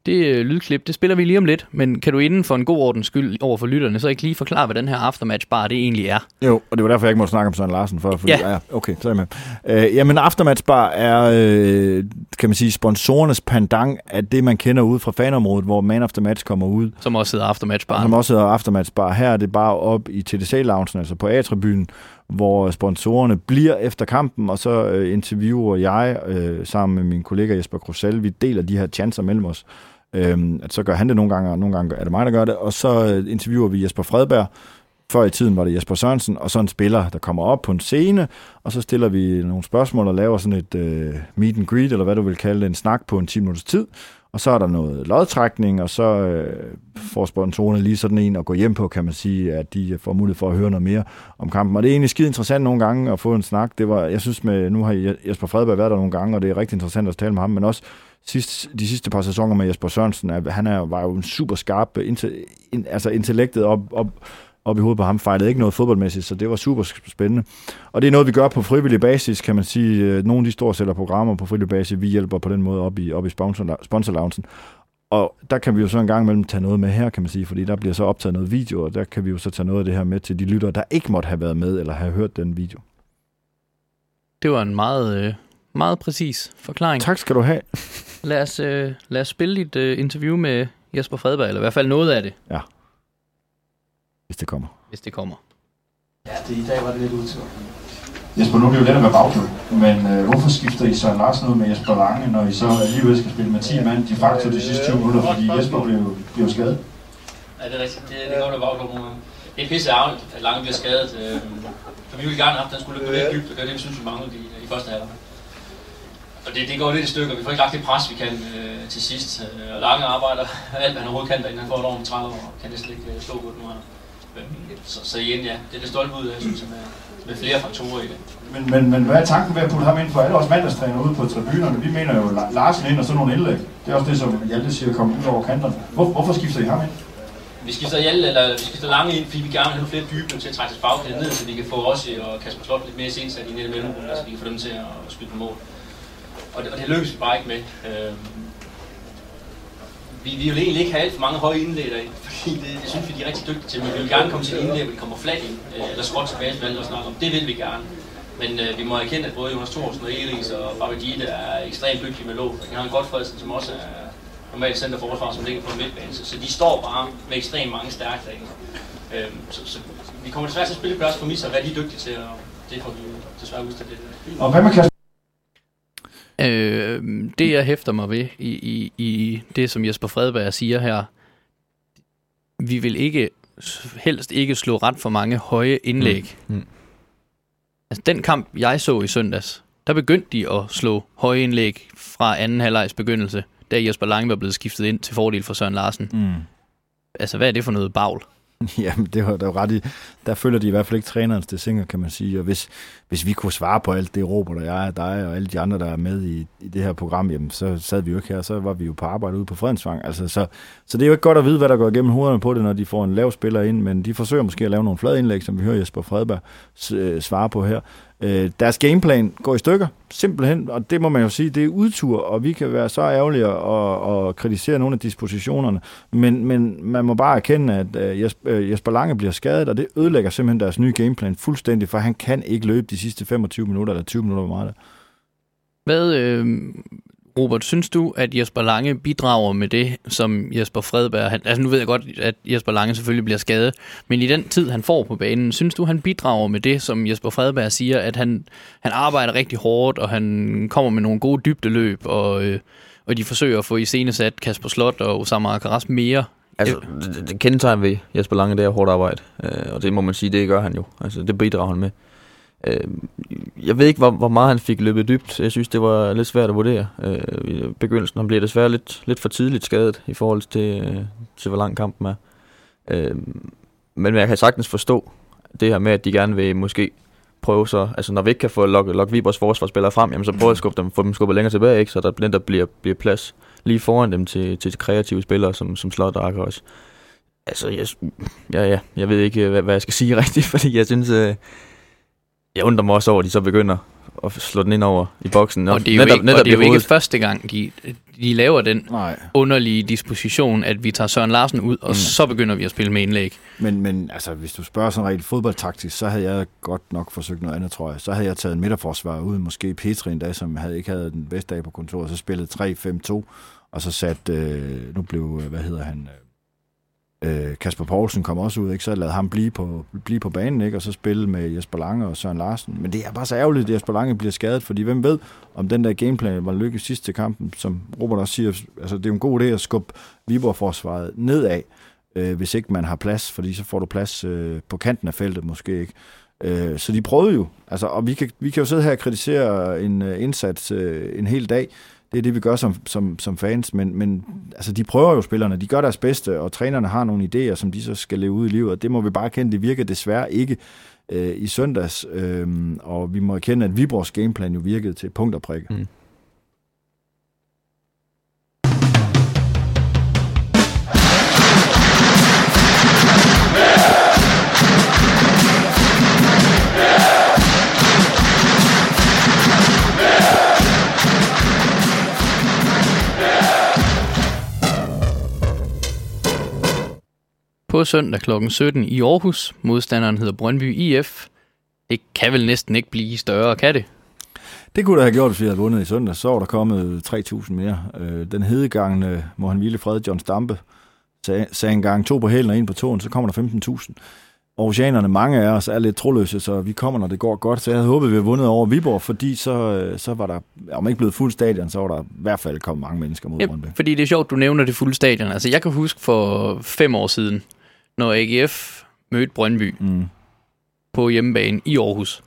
Det øh, lydklip, det spiller vi lige om lidt, men kan du inden for en god ordens skyld over for lytterne, så ikke lige forklare, hvad den her Aftermatch Bar det egentlig er? Jo, og det var derfor, jeg ikke måtte snakke om Søren Larsen før. Fordi, ja. ja. Okay, så er jeg med. Øh, jamen, Aftermatch Bar er, øh, kan man sige, sponsorernes pandang af det, man kender ude fra fanområdet, hvor Man the Match kommer ud. Som også hedder Aftermatch Bar. Som også hedder Aftermatch Bar. Her er det bare op i TDC-loungen, altså på A-tribunen, hvor sponsorerne bliver efter kampen, og så øh, interviewer jeg øh, sammen med min kollega Jesper Krusel. Vi deler de her chancer mellem os. Øhm, at så gør han det nogle gange, og nogle gange er det mig, der gør det. Og så øh, interviewer vi Jesper Fredberg før i tiden var det Jesper Sørensen, og så en spiller, der kommer op på en scene, og så stiller vi nogle spørgsmål og laver sådan et øh, meet and greet, eller hvad du vil kalde det, en snak på en 10 minutters tid, og så er der noget lodtrækning, og så øh, får sponsorerne lige sådan en at gå hjem på, kan man sige, at de får mulighed for at høre noget mere om kampen. Og det er egentlig skide interessant nogle gange at få en snak. Det var, jeg synes, med, nu har Jesper Fredberg været der nogle gange, og det er rigtig interessant at tale med ham, men også sidst, de sidste par sæsoner med Jesper Sørensen, han er, var jo en super skarp, in, altså intellektet op, op, op i hovedet på ham, fejlede ikke noget fodboldmæssigt, så det var super spændende. Og det er noget, vi gør på frivillig basis, kan man sige. Øh, nogle af de store sælger programmer på frivillig basis, vi hjælper på den måde op i, op i sponsor, Og der kan vi jo så en gang imellem tage noget med her, kan man sige, fordi der bliver så optaget noget video, og der kan vi jo så tage noget af det her med til de lyttere, der ikke måtte have været med eller have hørt den video. Det var en meget, øh, meget præcis forklaring. Tak skal du have. Lad os, øh, lad os spille et øh, interview med Jesper Fredberg, eller i hvert fald noget af det. Ja. Hvis det kommer. Hvis det kommer. Ja, det, i dag var det lidt udtur. Jesper, nu er det jo let at være bagklub, men øh, hvorfor skifter I Søren Larsen ud med Jesper Lange, når I så alligevel skal spille med 10 mand de facto de sidste 20 minutter, fordi Jesper blev, blev skadet? Ja, det er rigtigt. Det, det går der bagklub gange. Det er pisse ærgerligt, at Lange bliver skadet. Øh, for vi ville gerne have at han skulle løbe væk dybt, og det er det, vi synes, vi manglede i, i første halvleg. Og det, det går lidt i stykker. Vi får ikke lagt det pres, vi kan øh, til sidst. Øh, og Lange arbejder alt, hvad han overhovedet kan, inden han får et år med 30 år, og kan næsten ikke øh, stå på den. Så, så igen, ja, det er det stolte ud, jeg synes, med, med flere faktorer i det. Men, men, men hvad er tanken ved at putte ham ind for alle os mandagstræner ude på tribunerne? Vi mener jo Larsen ind og sådan nogle indlæg. Det er også det, som Hjalte siger, kommer ud over kanterne. Hvor, hvorfor skifter I ham ind? Vi skifter Hjalte, eller vi skifter Lange ind, fordi vi gerne vil have flere dybe til at trække til bagkæden ned, så vi kan få Rossi og Kasper Slot lidt mere sensat i nettet mellemrum, så vi kan få dem til at skyde på mål. Og det, og det lykkes vi bare ikke med. Øhm, vi, vi vil egentlig ikke have alt for mange høje indlæg derinde, fordi det, det synes vi, de er rigtig dygtige til, men vi vil gerne komme til et indlæg, hvor de kommer flat ind, øh, eller skråt tilbage til og snakker om. Det vil vi gerne. Men øh, vi må erkende, at både Jonas Thorsen og Elis og Babadita er ekstremt dygtige med låg. Vi har en godt Fredsen, som også er normalt centerforsvar, som ligger på en midtbane. Så, så de står bare med ekstremt mange stærke derinde. Øhm, så, så, vi kommer desværre til at spille på deres præmisser, hvad de er dygtige til, og det får vi desværre udstillet lidt. Og hvad med Kasper Øh, det, jeg hæfter mig ved i, i, i det, som Jesper Fredberg siger her, vi vil ikke helst ikke slå ret for mange høje indlæg. Mm. Mm. Altså, den kamp, jeg så i søndags, der begyndte de at slå høje indlæg fra anden halvlejs begyndelse, da Jesper Lange var blevet skiftet ind til fordel for Søren Larsen. Mm. Altså, hvad er det for noget bagl? (laughs) Jamen, det var der ret i. Der følger de i hvert fald ikke trænerens desinger, kan man sige. Og hvis, hvis vi kunne svare på alt det, Robert og jeg og dig og alle de andre, der er med i, i det her program, jamen, så sad vi jo ikke her, så var vi jo på arbejde ude på Fredensvang. Altså, så, så det er jo ikke godt at vide, hvad der går igennem hovederne på det, når de får en lav spiller ind, men de forsøger måske at lave nogle flade indlæg, som vi hører Jesper Fredberg øh, svare på her. Øh, deres gameplan går i stykker, simpelthen, og det må man jo sige, det er udtur, og vi kan være så ærgerlige og, og kritisere nogle af dispositionerne, men, men man må bare erkende, at øh, Jesper, øh, Jesper Lange bliver skadet, og det ødelægger simpelthen deres nye gameplan fuldstændig, for han kan ikke løbe de sidste 25 minutter, eller 20 minutter, hvor meget Hvad, øh, Robert, synes du, at Jesper Lange bidrager med det, som Jesper Fredberg... Han, altså nu ved jeg godt, at Jesper Lange selvfølgelig bliver skadet, men i den tid, han får på banen, synes du, han bidrager med det, som Jesper Fredberg siger, at han, han arbejder rigtig hårdt, og han kommer med nogle gode dybdeløb, og, øh, og de forsøger at få i sat Kasper Slot og Osama Akaras mere Altså, det, det kendetegn ved Jesper Lange, det er hårdt arbejde. Øh, og det må man sige, det gør han jo. Altså, det bidrager han med. Øh, jeg ved ikke, hvor, hvor meget han fik løbet dybt. Jeg synes, det var lidt svært at vurdere. Øh, I begyndelsen han blev desværre lidt, lidt for tidligt skadet i forhold til, øh, til hvor lang kampen er. Øh, men jeg kan sagtens forstå det her med, at de gerne vil måske prøve så, altså når vi ikke kan få lok, lok Vibers forsvarsspillere frem, jamen så prøver at skubbe dem, få dem skubbet længere tilbage, ikke? så der, der bliver, bliver plads lige foran dem til, til kreative spillere, som, som Slot og også. Altså, jeg, ja, ja, jeg ved ikke, hvad, hvad jeg skal sige (laughs) rigtigt, fordi jeg synes, øh, jeg undrer mig også over, at de så begynder at slå den ind over i boksen. Og det er jo netop, ikke, netop og det er jo ikke første gang, de, de laver den Nej. underlige disposition, at vi tager Søren Larsen ud, og mm. så begynder vi at spille med indlæg. Men, men altså, hvis du spørger sådan rent fodboldtaktisk, så havde jeg godt nok forsøgt noget andet, tror jeg. Så havde jeg taget en midterforsvar ud, måske Petri en dag, som havde ikke havde den bedste dag på kontoret, så spillet 3-5-2, og så sat, øh, nu blev, hvad hedder han, øh, Øh, Kasper Poulsen kom også ud, ikke? så lad ham blive på, blive på banen, ikke? og så spille med Jesper Lange og Søren Larsen. Men det er bare så ærgerligt, at Jesper Lange bliver skadet, fordi hvem ved, om den der gameplan var lykkedes sidst til kampen, som Robert også siger, altså det er en god idé at skubbe Viborg-forsvaret nedad, øh, hvis ikke man har plads, fordi så får du plads øh, på kanten af feltet måske ikke. Øh, så de prøvede jo, altså, og vi kan, vi kan jo sidde her og kritisere en øh, indsats øh, en hel dag, det er det, vi gør som, som, som fans, men, men altså, de prøver jo spillerne, de gør deres bedste, og trænerne har nogle idéer, som de så skal leve ud i livet, og det må vi bare kende, det virker desværre ikke øh, i søndags, øh, og vi må erkende, at Viborgs gameplan jo virkede til punkt og prikke. Mm. På søndag kl. 17 i Aarhus. Modstanderen hedder Brøndby IF. Det kan vel næsten ikke blive større, kan det? Det kunne der have gjort, hvis vi havde vundet i søndag. Så var der kommet 3.000 mere. Øh, den hedegangne, må han hvile fred, John Stampe, sagde, sagde en gang to på hælen og en på tåen, så kommer der 15.000. Aarhusianerne, mange af os, er lidt troløse, så vi kommer, når det går godt. Så jeg havde håbet, at vi havde vundet over Viborg, fordi så, øh, så var der, om ikke blevet fuld stadion, så var der i hvert fald kommet mange mennesker mod Brøndby. Ja, fordi det er sjovt, du nævner det fulde stadion. Altså, jeg kan huske for fem år siden, når AGF mødte Brøndby mm. på hjemmebane i Aarhus,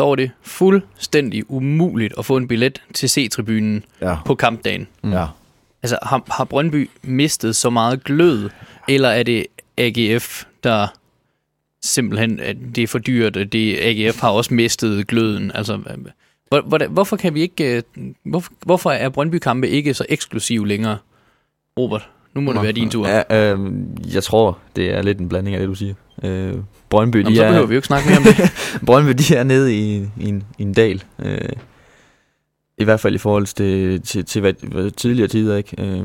så var det fuldstændig umuligt at få en billet til C-tribunen ja. på kampdagen. Mm. Ja. Altså, har, har Brøndby mistet så meget glød, eller er det AGF, der simpelthen, at det er for dyrt, det, AGF har også mistet gløden? Altså, hvor, hvor, hvorfor kan vi ikke, øh, hvorfor, hvorfor er Brøndby-kampe ikke så eksklusiv længere, Robert? Nu må det være din tur. Ja, øh, jeg tror, det er lidt en blanding af det, du siger. Øh, Brøndby, Nå, de så er, behøver vi jo ikke snakke mere om det. (laughs) Brøndby, de er nede i, i, en, i en dal. Øh, I hvert fald i forhold til, til, til hvad, hvad tidligere tider, ikke? Øh,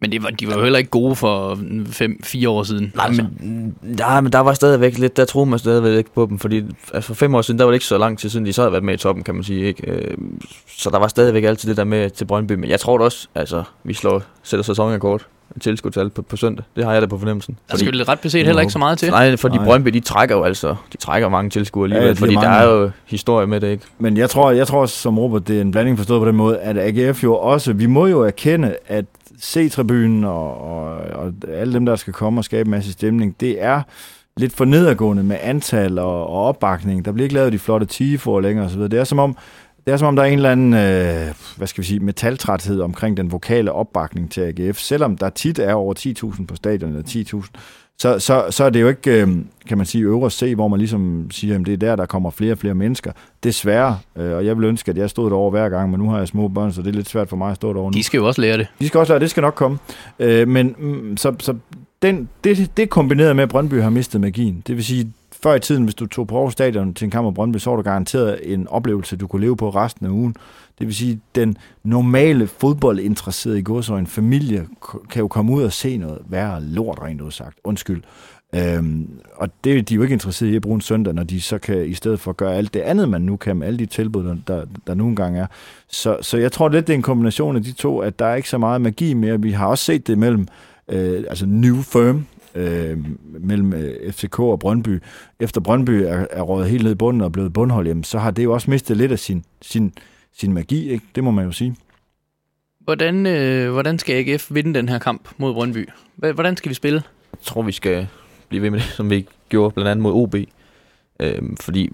men det var, de var jo heller ikke gode for 5-4 år siden. Nej, altså. men, ja, men der var stadigvæk lidt, der troede man stadigvæk på dem, fordi altså for fem år siden, der var det ikke så lang tid siden, de så havde været med i toppen, kan man sige. Ikke? Øh, så der var stadigvæk altid det der med til Brøndby, men jeg tror også, altså, vi slår, sætter sæsonrekord tilskudtal på, på søndag. Det har jeg da på fornemmelsen. Der skal ret beset heller ikke så meget til. Nej, fordi nej. Brøndby, de trækker jo altså, de trækker mange tilskuere alligevel, ja, fordi mange. der er jo historie med det, ikke? Men jeg tror, jeg tror som Robert, det er en blanding forstået på den måde, at AGF jo også, vi må jo erkende, at C-tribunen og, og, og alle dem, der skal komme og skabe en masse stemning, det er lidt for nedadgående med antal og, og opbakning. Der bliver ikke lavet de flotte tifor længere osv. Det er som om, det er som om, der er en eller anden, øh, hvad skal vi sige, metaltræthed omkring den vokale opbakning til AGF. Selvom der tit er over 10.000 på stadion, eller 10.000, så, så, så er det jo ikke, øh, kan man sige, øvre C, hvor man ligesom siger, at det er der, der kommer flere og flere mennesker. Desværre, øh, og jeg vil ønske, at jeg stod derovre hver gang, men nu har jeg små børn, så det er lidt svært for mig at stå derovre nu. De skal jo også lære det. De skal også lære det, skal nok komme. Øh, men mm, så, så den, det, det kombineret med, at Brøndby har mistet magien, det vil sige, før i tiden, hvis du tog på Aarhus Stadion til en kamp af Brøndby, så var du garanteret en oplevelse, du kunne leve på resten af ugen. Det vil sige, den normale fodboldinteresserede i godsøjne familie kan jo komme ud og se noget værre lort, rent udsagt. Undskyld. Øhm, og det de er jo ikke interesseret i at bruge en søndag, når de så kan i stedet for gøre alt det andet, man nu kan med alle de tilbud, der, der, der nu engang er. Så, så jeg tror lidt, det er en kombination af de to, at der er ikke så meget magi mere. Vi har også set det mellem øh, altså New Firm, øh, mellem øh, FCK og Brøndby. Efter Brøndby er, er rådet helt ned i bunden og blevet bundhold, jamen, så har det jo også mistet lidt af sin, sin, sin magi, ikke? det må man jo sige. Hvordan, øh, hvordan skal AGF vinde den her kamp mod Brøndby? Hvordan skal vi spille? Jeg tror, vi skal blive ved med det, (laughs) som vi gjorde blandt andet mod OB. Øh, fordi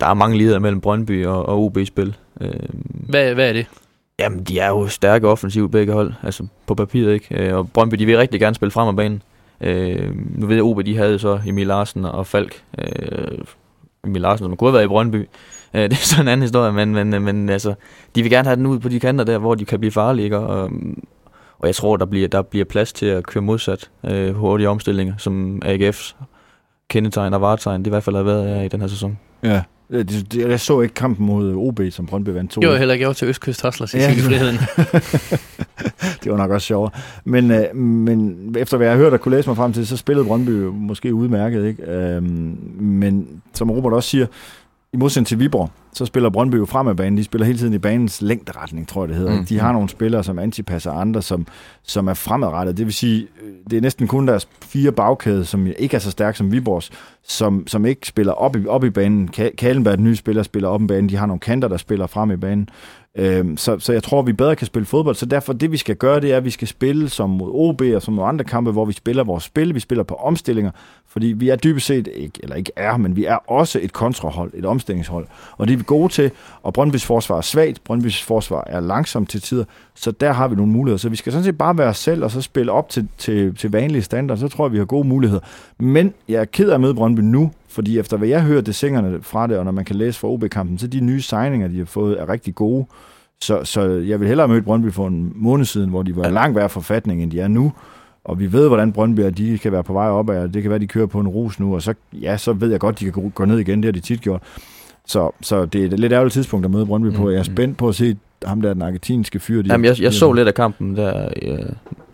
der er mange lider mellem Brøndby og, og OB-spil. Øh, hvad, hvad er det? Jamen, de er jo stærke offensivt begge hold, altså på papiret, ikke? Øh, og Brøndby, de vil rigtig gerne spille frem af banen. Øh, nu ved jeg, OB, de havde så Emil Larsen og Falk. Øh, Emil Larsen, som kunne have været i Brøndby. Øh, (laughs) det er sådan en anden historie, men, men, men altså, de vil gerne have den ud på de kanter der, hvor de kan blive farlige, ikke? Og, øhm, og jeg tror, der bliver, der bliver plads til at køre modsat øh, hurtige omstillinger, som AGF's kendetegn og varetegn, det i hvert fald har været i den her sæson. Ja, jeg så ikke kampen mod OB, som Brøndby vandt to. Jo, heller ikke. Jeg var til Østkyst Hoslers i ja. friheden. (laughs) det var nok også sjovere. Men, øh, men efter hvad jeg hørt og kunne læse mig frem til, så spillede Brøndby måske udmærket. Ikke? Øhm, men som Robert også siger, i modsætning til Viborg, så spiller Brøndby jo fremad banen. De spiller hele tiden i banens længderetning, tror jeg det hedder. Mm. Mm. De har nogle spillere, som antipasser andre, som, som er fremadrettet. Det vil sige, øh, det er næsten kun deres fire bagkæde, som ikke er så stærke som Viborgs, som, som ikke spiller op i, op i banen. Ka- Kalenberg, den nye spiller, spiller op i banen. De har nogle kanter, der spiller frem i banen. Øhm, så, så jeg tror, vi bedre kan spille fodbold. Så derfor, det vi skal gøre, det er, at vi skal spille som mod OB og som mod andre kampe, hvor vi spiller vores spil. Vi spiller på omstillinger, fordi vi er dybest set, ikke, eller ikke er, men vi er også et kontrahold, et omstillingshold. Og det er vi gode til, og Brøndbys forsvar er svagt, Brøndbys forsvar er langsomt til tider, så der har vi nogle muligheder. Så vi skal sådan set bare være os selv, og så spille op til, til, til vanlige standard, så tror jeg, vi har gode muligheder. Men jeg er ked af at møde Brøndby nu, fordi efter hvad jeg hører det singerne fra det, og når man kan læse fra OB-kampen, så de nye signinger, de har fået, er rigtig gode. Så, så jeg vil hellere møde Brøndby for en måned siden, hvor de var langt værre forfatning, end de er nu. Og vi ved, hvordan Brøndby er, de kan være på vej op, og det kan være, de kører på en rus nu, og så, ja, så ved jeg godt, de kan gå- gå ned igen, det har de tit gjort. Så, så det er et lidt ærgerligt tidspunkt at møde Brøndby på. Jeg er spændt på at se ham der, den argentinske fyr. De, Jamen, jeg, jeg de- så lidt af kampen der i øh,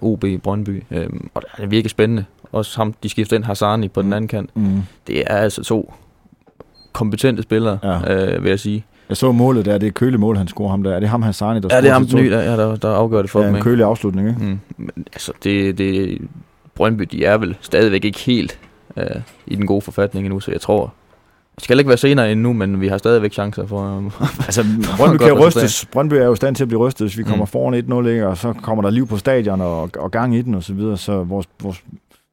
OB Brøndby, øh, og det er virkelig spændende. Også ham, de skifter ind Hazani på den Mm. anden kant. Mm. Det er altså to kompetente spillere, Ja. øh, vil jeg sige. Jeg så målet der, det er køle mål, han scorer ham der. Er det ham, Hassani, der Ja, det er ham den nye, der, ja, der, der afgør det for Ja, dem. en kølig afslutning, ikke? Mm. Men altså, det, det, Brøndby, de er vel stadigvæk ikke helt øh, i den gode forfatning endnu, så jeg tror, det skal ikke være senere endnu, men vi har stadigvæk chancer for... Øh, (laughs) Altså, Brøndby kan rystes. Brøndby er jo i stand til at blive rystet, hvis vi kommer Mm. foran 1-0, ikke? og så kommer der liv på stadion og, og gang i den og så videre. Så vores, vores,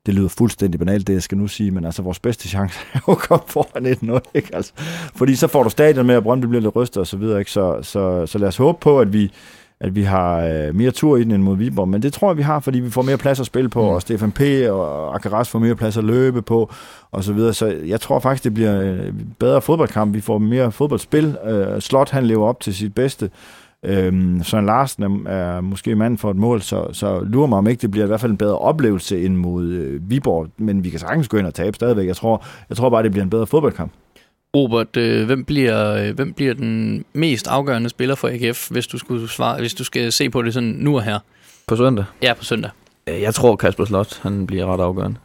det lyder fuldstændig banalt, det jeg skal nu sige, men altså vores bedste chance er jo at komme foran 1-0, ikke? Altså, fordi så får du stadion med, og Brøndby bliver lidt rystet og så videre, ikke? Så, så, så lad os håbe på, at vi, at vi har øh, mere tur i den end mod Viborg, men det tror jeg, vi har, fordi vi får mere plads at spille på, Mm. og Stefan P. og Akaras får mere plads at løbe på, og så videre. Så jeg tror faktisk, det bliver øh, bedre fodboldkamp. Vi får mere fodboldspil. Øh, Slot, han lever op til sit bedste. Øhm, Søren Larsen er, er måske mand for et mål, så, så lurer mig om ikke, det bliver i hvert fald en bedre oplevelse end mod øh, Viborg, men vi kan sagtens gå ind og tabe stadigvæk. Jeg tror, jeg tror bare, det bliver en bedre fodboldkamp. Robert, øh, hvem, bliver, øh, hvem bliver den mest afgørende spiller for AGF, hvis du, skulle svare, hvis du skal se på det sådan nu og her? på søndag. Ja, på søndag. Øh, Jeg tror, Kasper Slot, han bliver ret afgørende.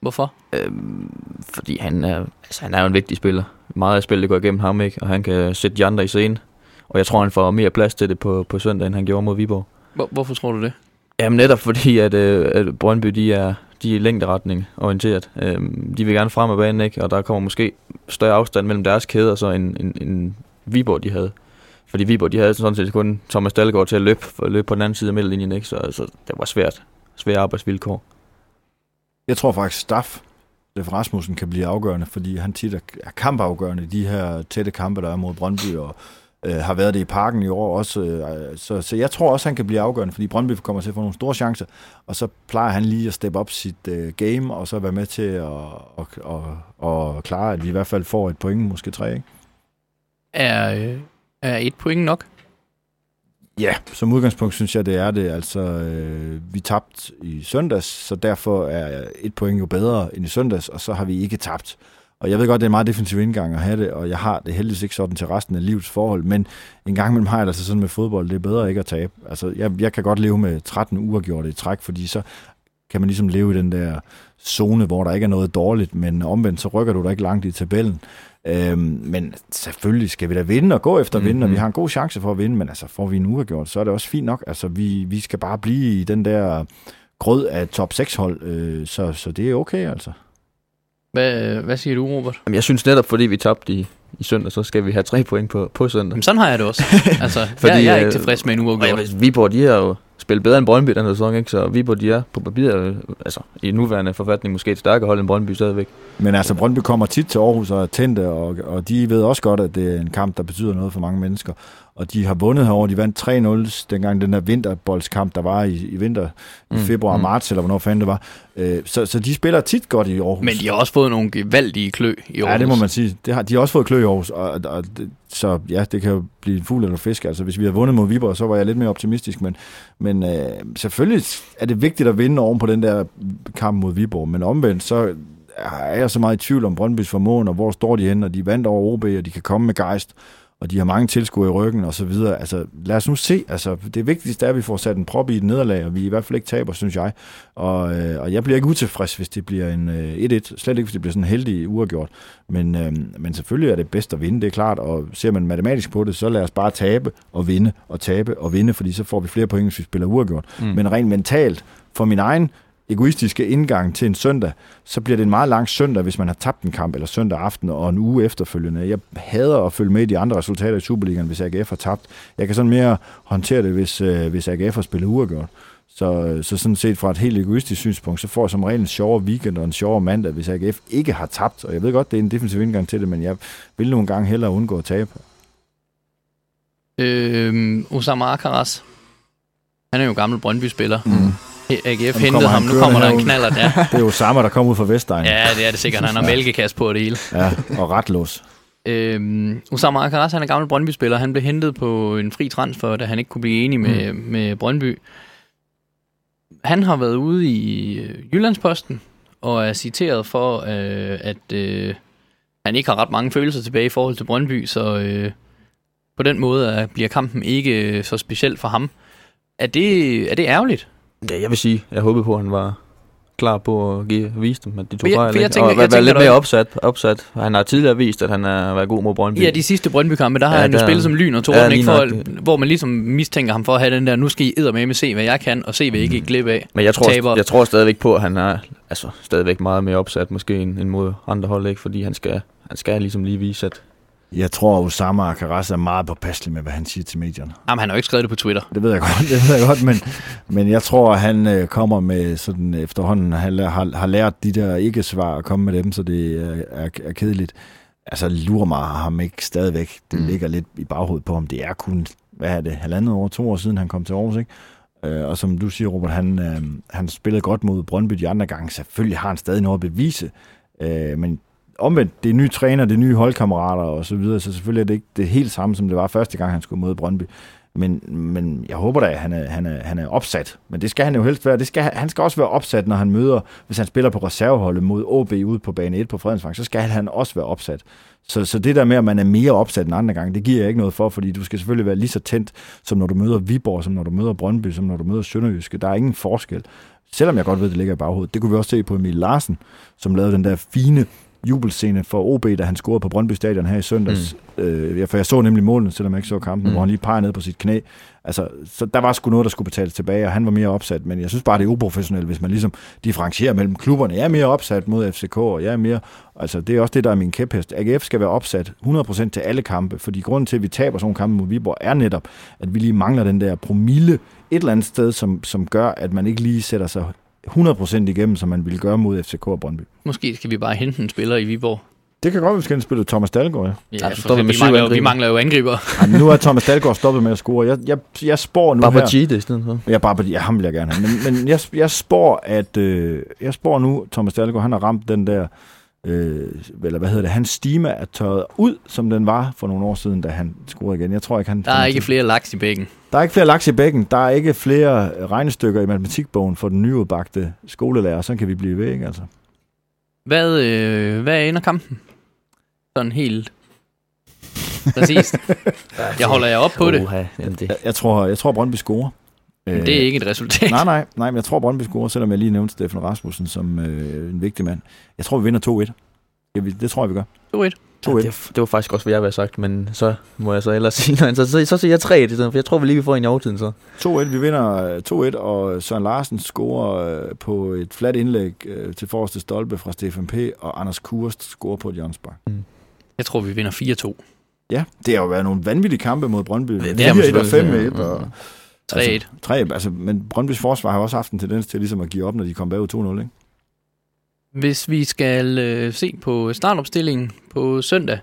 Hvorfor? Øhm, fordi han er, altså, han er jo en vigtig spiller. Meget af spillet går igennem ham, ikke? Og han kan sætte de andre i scene. Og jeg tror, han får mere plads til det på, på søndag, end han gjorde mod Viborg. Hvor, hvorfor tror du det? Jamen netop fordi, at, øh, at Brøndby, de er, de er længderetning orienteret. Øhm, de vil gerne frem af banen, ikke? Og der kommer måske større afstand mellem deres kæder, så en, en, en Viborg, de havde. Fordi Viborg, de havde sådan set kun Thomas Dahlgaard til at løbe, for at løbe på den anden side af midtlinjen, ikke? Så så det var svært. Svære arbejdsvilkår. Jeg tror faktisk, Staff, Leif Rasmussen, kan blive afgørende, fordi han tit er kampafgørende i de her tætte kampe, der er mod Brøndby, og øh, har været det i parken i år også. Øh, så, så jeg tror også, han kan blive afgørende, fordi Brøndby kommer til at få nogle store chancer, og så plejer han lige at steppe op sit øh, game, og så være med til at, at, at, at klare, at vi i hvert fald får et point, måske tre, ikke? Er, øh, er et point nok? Ja, som udgangspunkt synes jeg, det er det. Altså, øh, vi tabte i søndags, så derfor er et point jo bedre end i søndags, og så har vi ikke tabt. Og jeg ved godt, det er en meget defensiv indgang at have det, og jeg har det heldigvis ikke sådan til resten af livets forhold, men en gang imellem har jeg det altså sådan med fodbold, det er bedre ikke at tabe. Altså, jeg, jeg kan godt leve med 13 uafgjorte i træk, fordi så kan man ligesom leve i den der zone, hvor der ikke er noget dårligt, men omvendt så rykker du dig ikke langt i tabellen. Øhm, men selvfølgelig skal vi da vinde og gå efter at vinde, og vi Mhm. har en god chance for at vinde, men altså får vi en uafgjort, så er det også fint nok. Altså vi, vi skal bare blive i den der grød af top 6 hold, øh, så, så det er okay altså. Hvad, hvad siger du, Robert? Jamen, jeg synes netop, fordi vi tabte i, i søndag, så skal vi have tre point på, på søndag. Jamen, sådan har jeg det også. (laughs) altså, Fordi, jeg, jeg er ikke øh, tilfreds med en uafgjort. Viborg, de har jo spillet bedre end Brøndby den her sæson, ikke? Så Viborg, de er på papiret, altså i nuværende forfatning, måske et stærkere hold end Brøndby stadigvæk. Men altså Brøndby kommer tit til Aarhus og er tændte, og, og de ved også godt, at det er en kamp, der betyder noget for mange mennesker. Og de har vundet herovre, de vandt 3-0 dengang den der vinterboldskamp, der var i, i vinter, mm. i Mm, februar mm. marts, eller hvornår fanden det var. Øh, så, så de spiller tit godt i Aarhus. Men de har også fået nogle gevaldige klø i Aarhus. Ja, det må man sige. Det har, de har også fået klø i Aarhus, og, og det, så ja, det kan jo blive en fugl eller fisk. Altså, hvis vi havde vundet mod Viborg, så var jeg lidt mere optimistisk, men, men øh, selvfølgelig er det vigtigt at vinde oven på den der kamp mod Viborg, men omvendt, så er jeg så meget i tvivl om Brøndbys formåen, og hvor står de henne, og de vandt over OB, og de kan komme med gejst, og de har mange tilskuere i ryggen og så videre. Altså, lad os nu se. Altså, det vigtigste er, at vi får sat en prop i et nederlag, og vi i hvert fald ikke taber, synes jeg. Og, øh, og jeg bliver ikke utilfreds, hvis det bliver en øh, 1-1. Slet ikke, hvis det bliver sådan en heldig uafgjort. Men, øh, men selvfølgelig er det bedst at vinde, det er klart. Og ser man matematisk på det, så lad os bare tabe og vinde og tabe og vinde, fordi så får vi flere point, hvis vi spiller uafgjort. Mm. Men rent mentalt, for min egen egoistiske indgang til en søndag, så bliver det en meget lang søndag, hvis man har tabt en kamp, eller søndag aften og en uge efterfølgende. Jeg hader at følge med i de andre resultater i Superligaen, hvis AGF har tabt. Jeg kan sådan mere håndtere det, hvis, øh, hvis AGF har spillet uafgjort. Så, så sådan set fra et helt egoistisk synspunkt, så får jeg som regel en sjovere weekend og en sjovere mandag, hvis AGF ikke har tabt. Og jeg ved godt, det er en defensiv indgang til det, men jeg vil nogle gange hellere undgå at tabe. Øhm, Osama Akaras. Han er jo gammel Brøndby-spiller. Mm. AGF hentede ham, nu kommer der en knaller der. (laughs) Det er jo samme, der kommer ud fra Vestegn. Ja, det er det sikkert. Han har mælkekasse på det hele. ja og retlås. Øhm, Osama Akaras, han er gammel Brøndby-spiller. Han blev hentet på en fri transfer, da han ikke kunne blive enig med, mm. med Brøndby. Han har været ude i øh, Jyllandsposten og er citeret for, øh, at øh, han ikke har ret mange følelser tilbage i forhold til Brøndby, så øh, på den måde er, bliver kampen ikke øh, så speciel for ham. Er det, er det ærgerligt? Ja, jeg vil sige, jeg håbede på, at han var klar på at give, vise dem, at de tog fejl. jeg tænker- og være lidt mere er- opsat, opsat. Han har tidligere vist, at han har været god mod Brøndby. Ja, de sidste Brøndby-kampe, der har Ja, ja, han jo spillet som lyn og Ja, torden, lige ikke for, nøjagtigt. hvor man ligesom mistænker ham for at have den der, nu skal I eddermame se, hvad jeg kan, og se, hvad I ikke glip af. Men jeg tror, taber. jeg tror stadigvæk på, at han er altså, stadigvæk meget mere opsat, måske end, end mod andre hold, ikke? fordi han skal, han skal ligesom lige vise, at Jeg tror, Osama Akaras er meget påpasselig med, hvad han siger til medierne. Jamen, han har jo ikke skrevet det på Twitter. Det ved jeg godt, (laughs) det ved jeg godt, men, men jeg tror, at han øh, kommer med sådan efterhånden, han har, har lært de der ikke-svar at komme med dem, så det er, er, er kedeligt. Altså, lurer mig ham ikke stadigvæk. Det mm. ligger lidt i baghovedet på ham. Det er kun, hvad er det, halvandet år, to år siden, han kom til Aarhus, ikke? Øh, og som du siger, Robert, han, øh, han spillede godt mod Brøndby de andre gange. Selvfølgelig har han stadig noget at bevise, øh, men omvendt, det er nye træner, det er nye holdkammerater og så videre, så selvfølgelig er det ikke det helt samme, som det var første gang, han skulle møde Brøndby. Men, men jeg håber da, at han er, han, er, han er opsat. Men det skal han jo helst være. Det skal, han skal også være opsat, når han møder, hvis han spiller på reserveholdet mod OB ude på bane 1 på Fredensvang, så skal han også være opsat. Så, så det der med, at man er mere opsat end andre gange, det giver jeg ikke noget for, fordi du skal selvfølgelig være lige så tændt, som når du møder Viborg, som når du møder Brøndby, som når du møder Sønderjyske. Der er ingen forskel. Selvom jeg godt ved, at det ligger i baghovedet. Det kunne vi også se på Emil Larsen, som lavede den der fine jubelscene for OB, da han scorede på Brøndby Stadion her i søndags. Mm. Øh, for jeg så nemlig målen, selvom jeg ikke så kampen, mm. hvor han lige peger ned på sit knæ. Altså, så der var sgu noget, der skulle betales tilbage, og han var mere opsat. Men jeg synes bare, det er uprofessionelt, hvis man ligesom differentierer mellem klubberne. Jeg er mere opsat mod FCK, og jeg er mere... Altså, det er også det, der er min kæphest. AGF skal være opsat 100% til alle kampe, fordi grunden til, at vi taber sådan nogle kampe mod Viborg, er netop, at vi lige mangler den der promille et eller andet sted, som, som gør, at man ikke lige sætter sig 100% igennem, som man ville gøre mod FCK og Brøndby. Måske skal vi bare hente en spiller i Viborg. Det kan godt være, vi skal spille Thomas Dahlgaard, ja. Ja, Ja, for står vi med vi, syv mangler, jo- vi angriber. mangler jo angriber. (laughs) Men nu er Thomas Dahlgaard stoppet med at score. Jeg, jeg, jeg spår nu her... Babajide i stedet for. Ja, bare ja, ham vil jeg gerne have. Men, men jeg, jeg spår, at øh, jeg spår nu, Thomas Dahlgaard, han har ramt den der, øh, eller hvad hedder det, hans stime er tørret ud, som den var for nogle år siden, da han scorede igen. Jeg tror ikke, han... Der er ikke flere laks i bækken. der er ikke flere laks i bækken. Der er ikke flere regnestykker i matematikbogen for den nyudbagte skolelærer. Så kan vi blive ved, ikke altså? Hvad, øh, hvad ender kampen? Sådan helt præcist. (laughs) Jeg holder jer op på det. Oha, jamen det. Jeg, jeg, tror, jeg tror, Brøndby scorer. Men det er ikke et resultat. Nej, nej, nej, men jeg tror, Brøndby scorer, selvom jeg lige nævnte Stefan Rasmussen som øh, en vigtig mand. Jeg tror, vi vinder 2-1. Ja, vi- Det tror jeg, vi gør. 2-1. 2-1. Ja, det, det var faktisk også, hvad jeg ville have sagt, men så må jeg så ellers (laughs) sige noget. Så, så, så siger jeg 3 i stedet, for jeg tror, vi lige vil få en i overtiden så. 2-1, vi vinder øh, 2-1, og Søren Larsen scorer øh, på et fladt indlæg øh, til forreste stolpe fra Stefan P., og Anders Kurst scorer på et hjørnspark. Jeg tror, vi vinder 4-2. Ja, det har jo været nogle vanvittige kampe mod Brøndby. Det- det man 4-1 og 5-1. selvfølgelig, ja. Og, 3-1. Altså, 3 altså, men Brøndbys forsvar har også haft en tendens til ligesom at give op, når de kom bagud 2-0, ikke? Hvis vi skal øh, se på startopstillingen på søndag,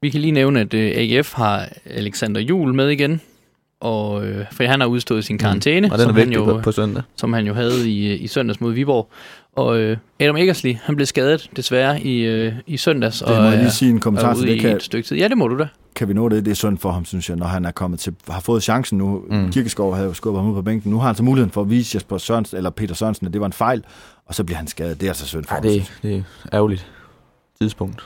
vi kan lige nævne, at øh, AGF har Alexander Jul med igen, og øh, for han har udstået sin karantæne, Og den er som, han jo, på, på søndag. som han jo havde i, i søndags mod Viborg. Og øh, Adam Eggersli, han blev skadet desværre i, øh, i søndags. Det og må jeg lige sige en kommentar til. Det kan, et stykke tid. Ja, det må du da. kan vi nå det? Det er synd for ham, synes jeg, når han er kommet til, har fået chancen nu. Mm. Kirkeskov havde jo skubbet ham ud på bænken. Nu har han så muligheden for at vise Jesper Sørensen, eller Peter Sørensen, at det var en fejl, og så bliver han skadet. Det er altså synd for Ja, ham. det, det er ærgerligt tidspunkt.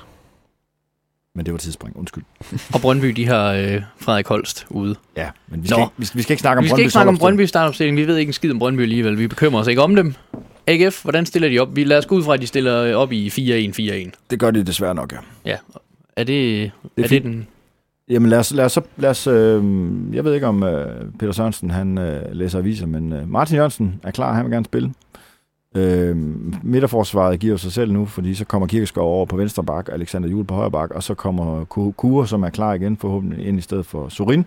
Men det var tidsspring, undskyld. (laughs) Og Brøndby, de har øh, Frederik Holst ude. Ja, men vi Nå. skal, ikke, vi, vi skal ikke snakke om Vi skal Brøndby ikke snakke om. Brøndby startopstilling. Vi ved ikke en skid om Brøndby alligevel. Vi bekymrer os ikke om dem. AGF, hvordan stiller de op? Vi lader os gå ud fra, at de stiller op i 4-1-4-1. Det gør de desværre nok, ja. Ja. Er det, Det er er det den... Jamen lad os, lad os, så- lad os øh, jeg ved ikke om øh, Peter Sørensen han øh, læser aviser, men øh, Martin Jørgensen er klar, han vil gerne spille. Øh, midterforsvaret giver sig selv nu, fordi så kommer Kirkeskov over på venstre bak, Alexander Juhl på højre bak, og så kommer Ku- Kure, som er klar igen forhåbentlig ind i stedet for Sorin.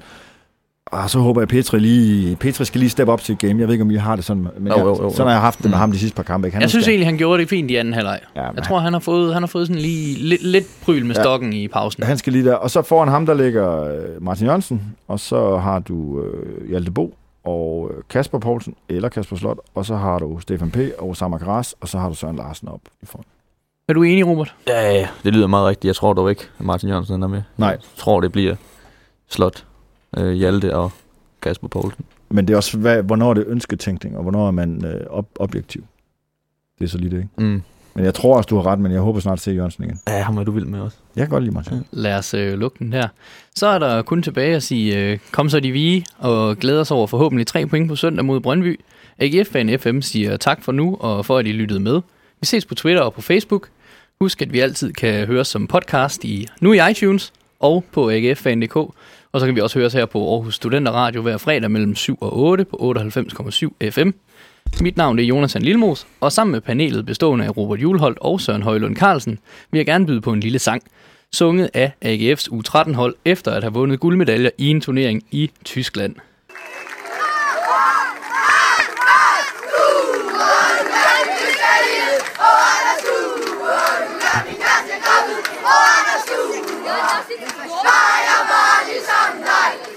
Og så håber jeg, Petri lige, Petri skal lige steppe op til et game. Jeg ved ikke, om I har det sådan, men Jo, jeg, jo, jo, sådan har jeg haft det med Mm. ham de sidste par kampe. Ikke? Han Jeg synes skal- egentlig, han gjorde det fint i anden halvleg. ja, Jeg tror, han har fået, han har fået sådan lige lidt, lidt pryl med Ja. stokken i pausen. Han skal lige der. Og så foran ham, der ligger øh, Martin Jørgensen, og så har du øh, Hjalte Bo og øh, Kasper Poulsen, eller Kasper Slot, og så har du Stefan P. og Sammer Gras, og så har du Søren Larsen op i front. Er du enig, Robert? Ja, ja, det lyder meget rigtigt. Jeg tror dog ikke, at Martin Jørgensen er med. Nej. Jeg tror, det bliver Slot, øh, Hjalte og Kasper Poulsen. Men det er også, hvad, hvornår er det ønsketænkning, og hvornår er man øh, ob- objektiv. Det er så lige det, ikke? Mm. Men jeg tror også, du har ret, men jeg håber snart at se Jørgensen igen. Ja, ham er du vild med også. Jeg kan godt lide Martin. Lad os øh, lukke den her. Så er der kun tilbage at sige, øh, kom så de vige, og glæder os over forhåbentlig tre point på søndag mod Brøndby. AGF-fan FM siger tak for nu, og for at I lyttede med. Vi ses på Twitter og på Facebook. Husk, at vi altid kan høres som podcast i nu i iTunes og på aggfan.dk. Og så kan vi også høres her på Aarhus Studenter Radio hver fredag mellem 7 og 8 på 98,7 FM. Mit navn er Jonathan Lilmos, og sammen med panelet bestående af Robert Julholdt og Søren Højlund Carlsen, vil jeg gerne byde på en lille sang, sunget af AGF's U13-hold efter at have vundet guldmedaljer i en turnering i Tyskland. Bayern Fire Bali sunlight.